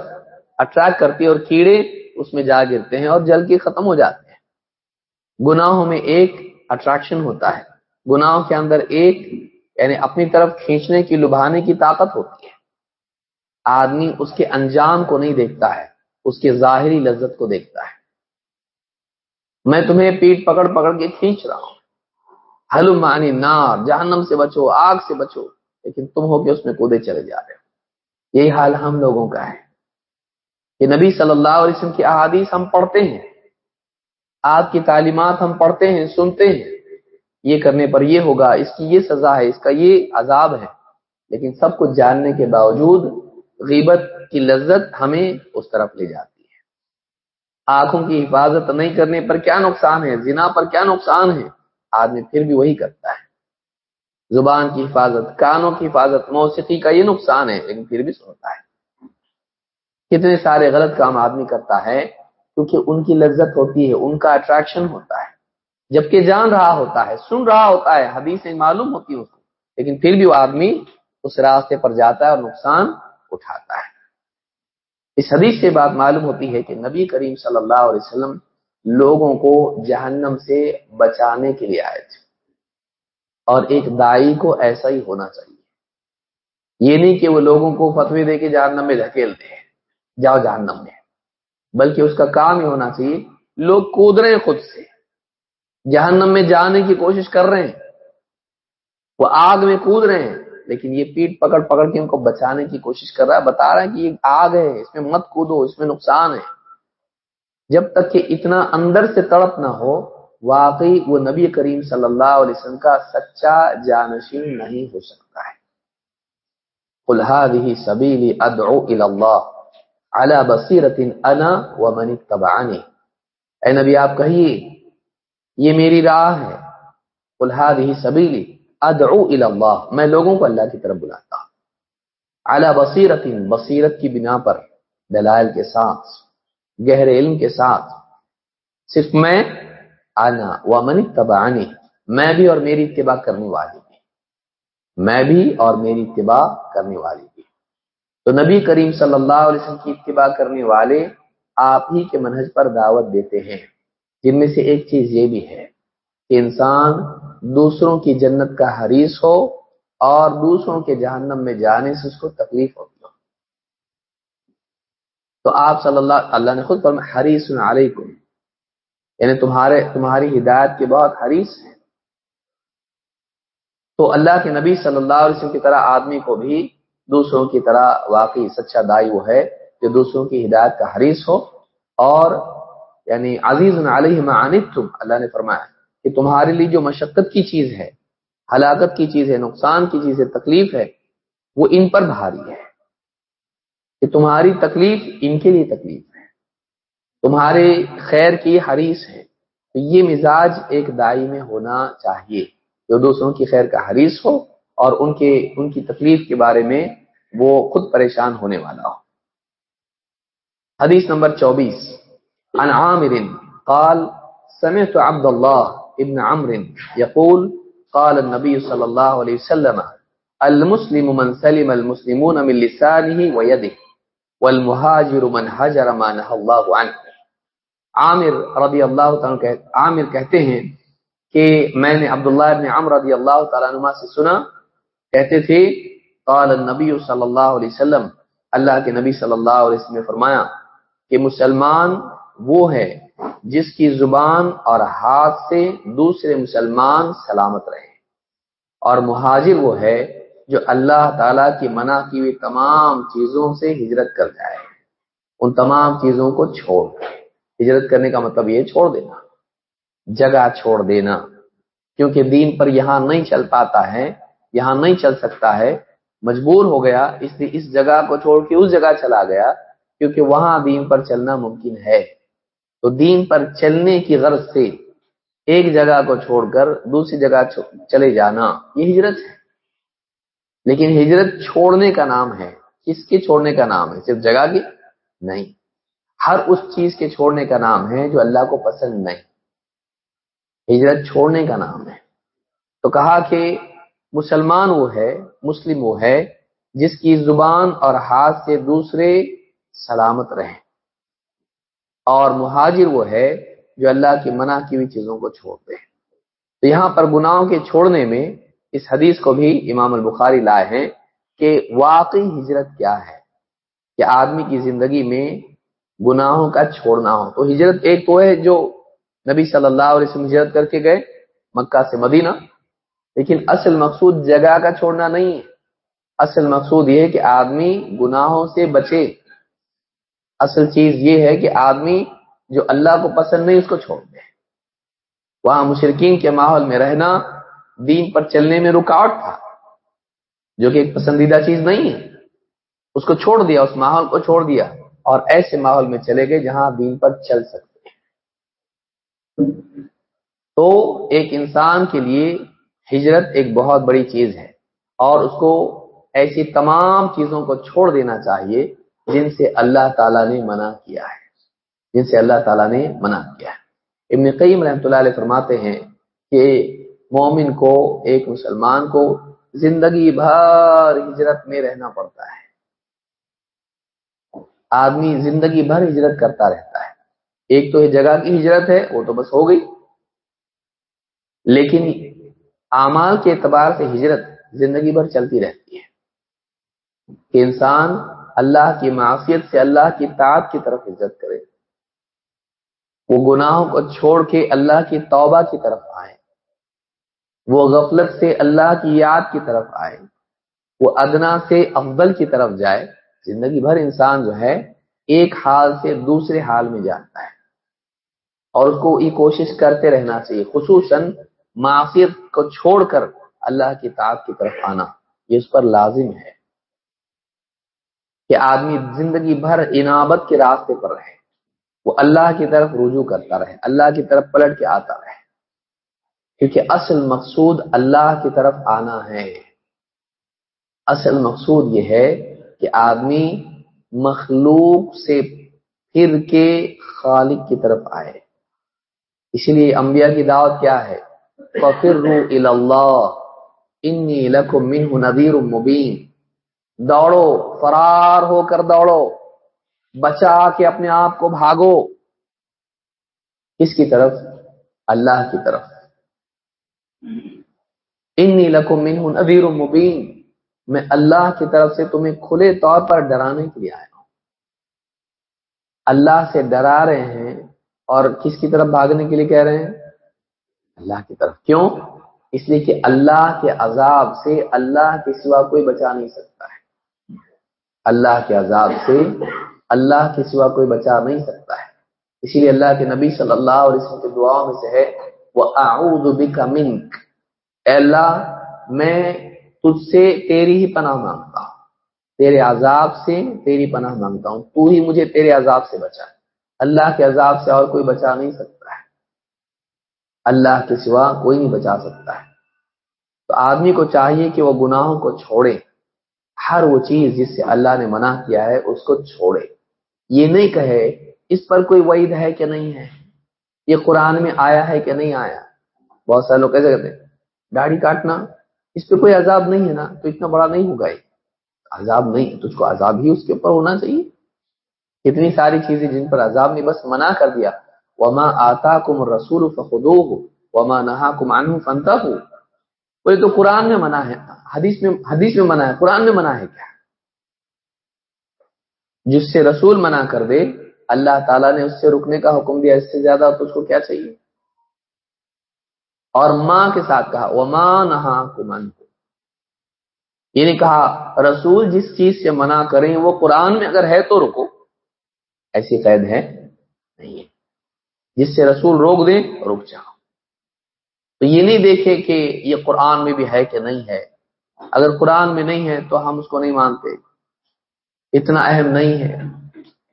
اٹریکٹ کرتی ہے اور کیڑے اس میں جا گرتے ہیں اور جل کے ختم ہو جاتے ہیں۔ گناہوں میں ایک اٹریکشن ہوتا ہے۔ گناہوں کے اندر ایک یعنی اپنی طرف کھینچنے کی، لبھانے کی طاقت ہوتی ہے۔ آدمی اس کے انجام کو نہیں دیکھتا ہے۔ اس کے ظاہری لذت کو دیکھتا ہے۔ میں تمہیں پیٹ پکڑ پکڑ کے کھینچ رہا ہوں۔ معنی نار، جہنم سے بچو، آگ سے بچو، لیکن تم ہو کے اس میں کودے چلے جا رہے ہو۔ یہی حال ہم لوگوں کا ہے۔ کہ نبی صلی اللہ علیہ وسلم کی احادیث ہم پڑھتے ہیں۔ آپ کی تعلیمات ہم پڑھتے ہیں، سنتے ہیں۔ یہ کرنے پر یہ ہوگا، اس کی یہ سزا ہے، اس کا یہ عذاب ہے۔ لیکن سب کچھ جاننے کے باوجود غیبت کی لذت ہمیں اس طرف لے جاتی ہے۔ آنکھوں کی حفاظت نہیں کرنے پر کیا نقصان ہے؟ زنا پر کیا نقصان ہے؟ آدمی پھر بھی وہی کرتا ہے۔ زبان کی حفاظت، کانوں کی حفاظت، موسیقی کا یہ نقصان ہے، لیکن پھر بھی سنتا ہے۔ کتنے سارے غلط کام آدمی کرتا ہے، کیونکہ ان کی لذت ہوتی ہے، ان کا اٹریکشن ہوتا ہے۔ جبکہ جان رہا ہوتا ہے، سن رہا ہوتا ہے، حدیثیں معلوم ہوتی اس کو، لیکن پھر بھی وہ آدمی اس راستے پر جاتا ہے اور نقصان اٹھاتا ہے۔ اس حدیث سے بات معلوم ہوتی ہے کہ نبی کریم صلی اللہ علیہ وسلم لوگوں کو جہنم سے بچانے کے لیے آئے تھے۔ اور ایک دائی کو ایسا ہی ہونا چاہیے۔ یہ نہیں کہ وہ لوگوں کو فتوی دے کے جہنم میں دھکیلتے ہیں جاؤ جہنم میں۔ بلکہ اس کا کام ہی ہونا چاہیے، لوگ کود رہے ہیں خود سے۔ جہنم میں جانے کی کوشش کر رہے ہیں۔ وہ آگ میں کود رہے ہیں۔ لیکن یہ پیٹ پکڑ پکڑ کے ان کو بچانے کی کوشش کر رہا ہے، بتا رہا ہے کہ یہ آگ ہے، اس میں مت کودو، اس میں نقصان ہے۔ جب تک کہ اتنا اندر سے تڑپ نہ ہو، واقعی وہ نبی کریم صلی اللہ علیہ وسلم کا سچا جانشین نہیں ہو سکتا ہے۔ الحادی سبیلی ادعو اللہ اعلی بصیرت انا و من اے نبی، آپ کہیے، یہ میری راہ ہے۔ الحادی سبیلی ادعو اللہ، میں لوگوں کو اللہ کی طرف بلاتا ہوں۔ اعلی بصیرت بصیرت کی بنا پر، دلائل کے ساتھ، گہرے علم کے ساتھ۔ صرف میں آنا و من تبانی میں بھی اور میری اتباع کرنے والی بھی میں بھی اور میری اتباع کرنے والی بھی تو نبی کریم صلی اللہ علیہ وسلم کی اتباع کرنے والے آپ ہی کے منہج پر دعوت دیتے ہیں۔ جن میں سے ایک چیز یہ بھی ہے کہ انسان دوسروں کی جنت کا حریث ہو اور دوسروں کے جہنم میں جانے سے اس کو تکلیف ہوتی ہو۔ تو آپ صلی اللہ اللہ نے خود پر حریث علیکم۔ یعنی تمہارے تمہاری ہدایت کے بہت حریث ہیں۔ تو اللہ کے نبی صلی اللہ علیہ وسلم کی طرح آدمی کو بھی دوسروں کی طرح واقعی سچا دائی وہ ہے جو دوسروں کی ہدایت کا حریث ہو۔ اور یعنی عزیز علیہ تم اللہ نے فرمایا۔ کہ تمہارے لیے جو مشقت کی چیز ہے، ہلاکت کی چیز ہے، نقصان کی چیز ہے، تکلیف ہے، وہ ان پر بھاری ہے۔ کہ تمہاری تکلیف ان کے لیے تکلیف ہے۔ تمہارے خیر کی حریث ہے۔ تو یہ مزاج ایک دائی میں ہونا چاہیے۔ جو دوسروں کی خیر کا حریث ہو اور ان کے، ان کی تکلیف کے بارے میں وہ خود پریشان ہونے والا ہو۔ حدیث نمبر چوبیس، عن عامر قال، سمعت عبد الله ابن عمرو يقول، قال النبي صلى الله عليه وسلم، المسلم من سلم المسلمون من لسانه ويده، والمهاجر من هجر ما نهى الله عنه. عامر رضی اللہ تعالیٰ عامر کہتے ہیں کہ میں نے عبداللہ ابن عمر رضی اللہ تعالیٰ عنہ سے سنا، کہتے تھے، قال النبی صلی اللہ علیہ وسلم، اللہ کے نبی صلی اللہ علیہ وسلم نے فرمایا کہ مسلمان وہ ہے جس کی زبان اور ہاتھ سے دوسرے مسلمان سلامت رہے اور مہاجر وہ ہے جو اللہ تعالی کی منع کی ہوئی تمام چیزوں سے ہجرت کر جائے۔ ان تمام چیزوں کو چھوڑ۔ ہجرت کرنے کا مطلب یہ چھوڑ دینا۔ جگہ چھوڑ دینا۔ کیونکہ دین پر یہاں نہیں چل پاتا ہے، یہاں نہیں چل سکتا ہے۔ مجبور ہو گیا، اس لیے اس جگہ کو چھوڑ کے اس جگہ چلا گیا، کیونکہ وہاں دین پر چلنا ممکن ہے۔ تو دین پر چلنے کی غرض سے ایک جگہ کو چھوڑ کر دوسری جگہ چلے جانا، یہ ہجرت ہے۔ لیکن ہجرت چھوڑنے کا نام ہے۔ کس کے چھوڑنے کا نام ہے؟ صرف جگہ کی نہیں۔ ہر اس چیز کے چھوڑنے کا نام ہے جو اللہ کو پسند نہیں۔ ہجرت چھوڑنے کا نام ہے۔ تو کہا کہ مسلمان وہ ہے، مسلم وہ ہے جس کی زبان اور ہاتھ سے دوسرے سلامت رہیں۔ اور مہاجر وہ ہے جو اللہ کی منع کی ہوئی چیزوں کو چھوڑتے ہیں۔ تو یہاں پر گناہوں کے چھوڑنے میں اس حدیث کو بھی امام البخاری لائے ہیں کہ واقعی ہجرت کیا ہے، کہ آدمی کی زندگی میں گناہوں کا چھوڑنا ہو۔ تو ہجرت ایک تو ہے جو نبی صلی اللہ علیہ وسلم ہجرت کر کے گئے مکہ سے مدینہ، لیکن اصل مقصود جگہ کا چھوڑنا نہیں ہے۔ اصل مقصود یہ ہے کہ آدمی گناہوں سے بچے۔ اصل چیز یہ ہے کہ آدمی جو اللہ کو پسند نہیں، اس کو چھوڑ دے۔ وہاں مشرقین کے ماحول میں رہنا دین پر چلنے میں رکاوٹ تھا، جو کہ ایک پسندیدہ چیز نہیں ہے۔ اس کو چھوڑ دیا، اس ماحول کو چھوڑ دیا اور ایسے ماحول میں چلے گئے جہاں دین پر چل سکتے۔ تو ایک انسان کے لیے ہجرت ایک بہت بڑی چیز ہے اور اس کو ایسی تمام چیزوں کو چھوڑ دینا چاہیے جن سے اللہ تعالیٰ نے منع کیا ہے۔ جن سے اللہ تعالیٰ نے منع کیا ہے۔ ابن قیم رحمۃ اللہ علیہ فرماتے ہیں کہ مومن کو، ایک مسلمان کو زندگی بھر ہجرت میں رہنا پڑتا ہے۔ آدمی زندگی بھر ہجرت کرتا رہتا ہے۔ ایک تو یہ جگہ کی ہجرت ہے، وہ تو بس ہو گئی۔ لیکن اعمال کے اعتبار سے ہجرت زندگی بھر چلتی رہتی ہے۔ کہ انسان اللہ کی معافیت سے اللہ کی طاعت کی طرف عزت کرے۔ وہ گناہوں کو چھوڑ کے اللہ کی توبہ کی طرف آئے۔ وہ غفلت سے اللہ کی یاد کی طرف آئے۔ وہ ادنا سے افضل کی طرف جائے۔ زندگی بھر انسان جو ہے، ایک حال سے دوسرے حال میں جاتا ہے۔ اور اس کو یہ کوشش کرتے رہنا چاہیے، خصوصاً معافیت کو چھوڑ کر اللہ کی تعت کی طرف آنا۔ یہ اس پر لازم ہے۔ کہ آدمی زندگی بھر انابت کے راستے پر رہے۔ وہ اللہ کی طرف رجوع کرتا رہے، اللہ کی طرف پلٹ کے آتا رہے۔ کیونکہ اصل مقصود اللہ کی طرف آنا ہے۔ اصل مقصود یہ ہے کہ آدمی مخلوق سے پھر کے خالق کی طرف آئے۔ اسی لیے انبیاء کی دعوت کیا ہے؟ فَفِرُّوا اللَّهِ انی لَكُم مِّنْهُ نَذِيرٌ مُبِينٌ۔ دوڑو، فرار ہو کر دوڑو، بچا کے اپنے آپ کو بھاگو۔ کس کی طرف، اللہ کی طرف۔ انی لکم منہ نذیر مبین۔ میں اللہ کی طرف سے تمہیں کھلے طور پر ڈرانے کے لیے آیا ہوں۔ اللہ سے ڈرا رہے ہیں اور کس کی طرف بھاگنے کے لیے کہہ رہے ہیں؟ اللہ کی طرف۔ کیوں؟ اس لیے کہ اللہ کے عذاب سے اللہ کے سوا کوئی بچا نہیں سکتا ہے۔ اللہ کے عذاب سے اللہ کے سوا کوئی بچا نہیں سکتا ہے۔ اسی لیے اللہ کے نبی صلی اللہ علیہ وسلم کی دعاؤں میں سے ہے وہ اے اللہ، میں تجھ سے تیری ہی پناہ مانگتا ہوں۔ تیرے عذاب سے تیری پناہ مانگتا ہوں۔ تو ہی مجھے تیرے عذاب سے بچا۔ اللہ کے عذاب سے اور کوئی بچا نہیں سکتا ہے۔ اللہ کے سوا کوئی نہیں بچا سکتا ہے۔ تو آدمی کو چاہیے کہ وہ گناہوں کو چھوڑے۔ ہر وہ چیز جس سے اللہ نے منع کیا ہے، اس کو چھوڑے۔ یہ نہیں کہے، اس پر کوئی وعید ہے کہ نہیں ہے؟ یہ قرآن میں آیا ہے کہ نہیں آیا؟ بہت سارے لوگ کیسے کہتے ہیں، داڑھی کاٹنا، اس پہ کوئی عذاب نہیں ہے نا؟ تو اتنا بڑا نہیں ہوگا یہ۔ عذاب نہیں، تجھ کو عذاب ہی اس کے اوپر ہونا چاہیے۔ اتنی ساری چیزیں جن پر عذاب نے بس منع کر دیا۔ وما آتا کم رسول فخدو ہو وما نہا کم ان فنتا ہو بولے تو قرآن میں منع ہے، حدیث میں حدیث میں منع ہے، قرآن میں منع ہے کیا؟ جس سے رسول منع کر دے، اللہ تعالیٰ نے اس سے رکنے کا حکم دیا، اس سے زیادہ تو اس کو کیا چاہیے؟ اور ماں کے ساتھ کہا وہ ماں نہا کمن یہ یعنی کہا، رسول جس چیز سے منع کریں، وہ قرآن میں اگر ہے تو رکو۔ ایسی قید ہے، نہیں ہے۔ جس سے رسول روک دیں، رک جاؤ۔ تو یہ نہیں دیکھے کہ یہ قرآن میں بھی ہے کہ نہیں ہے۔ اگر قرآن میں نہیں ہے تو ہم اس کو نہیں مانتے۔ اتنا اہم نہیں ہے۔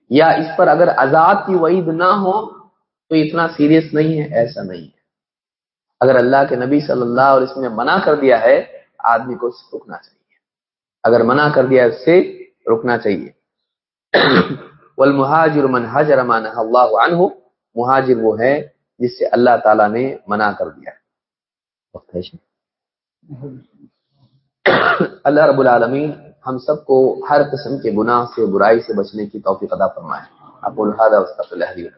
یا اس پر اگر آزاد کی وعید نہ ہو تو اتنا سیریس نہیں ہے، ایسا نہیں ہے۔ اگر اللہ کے نبی صلی اللہ علیہ وسلم نے منع کر دیا ہے، آدمی کو رکنا چاہیے۔ اگر منع کر دیا اس سے رکنا چاہیے۔ والمہاجر من حجر من اللہ عنہ، مہاجر وہ ہے جس سے اللہ تعالیٰ نے منع کر دیا۔ ہے اللہ رب العالمین ہم سب کو ہر قسم کے گناہ سے، برائی سے بچنے کی توفیق ادا فرمائے ابو الحادہ استغفر اللہ علیہ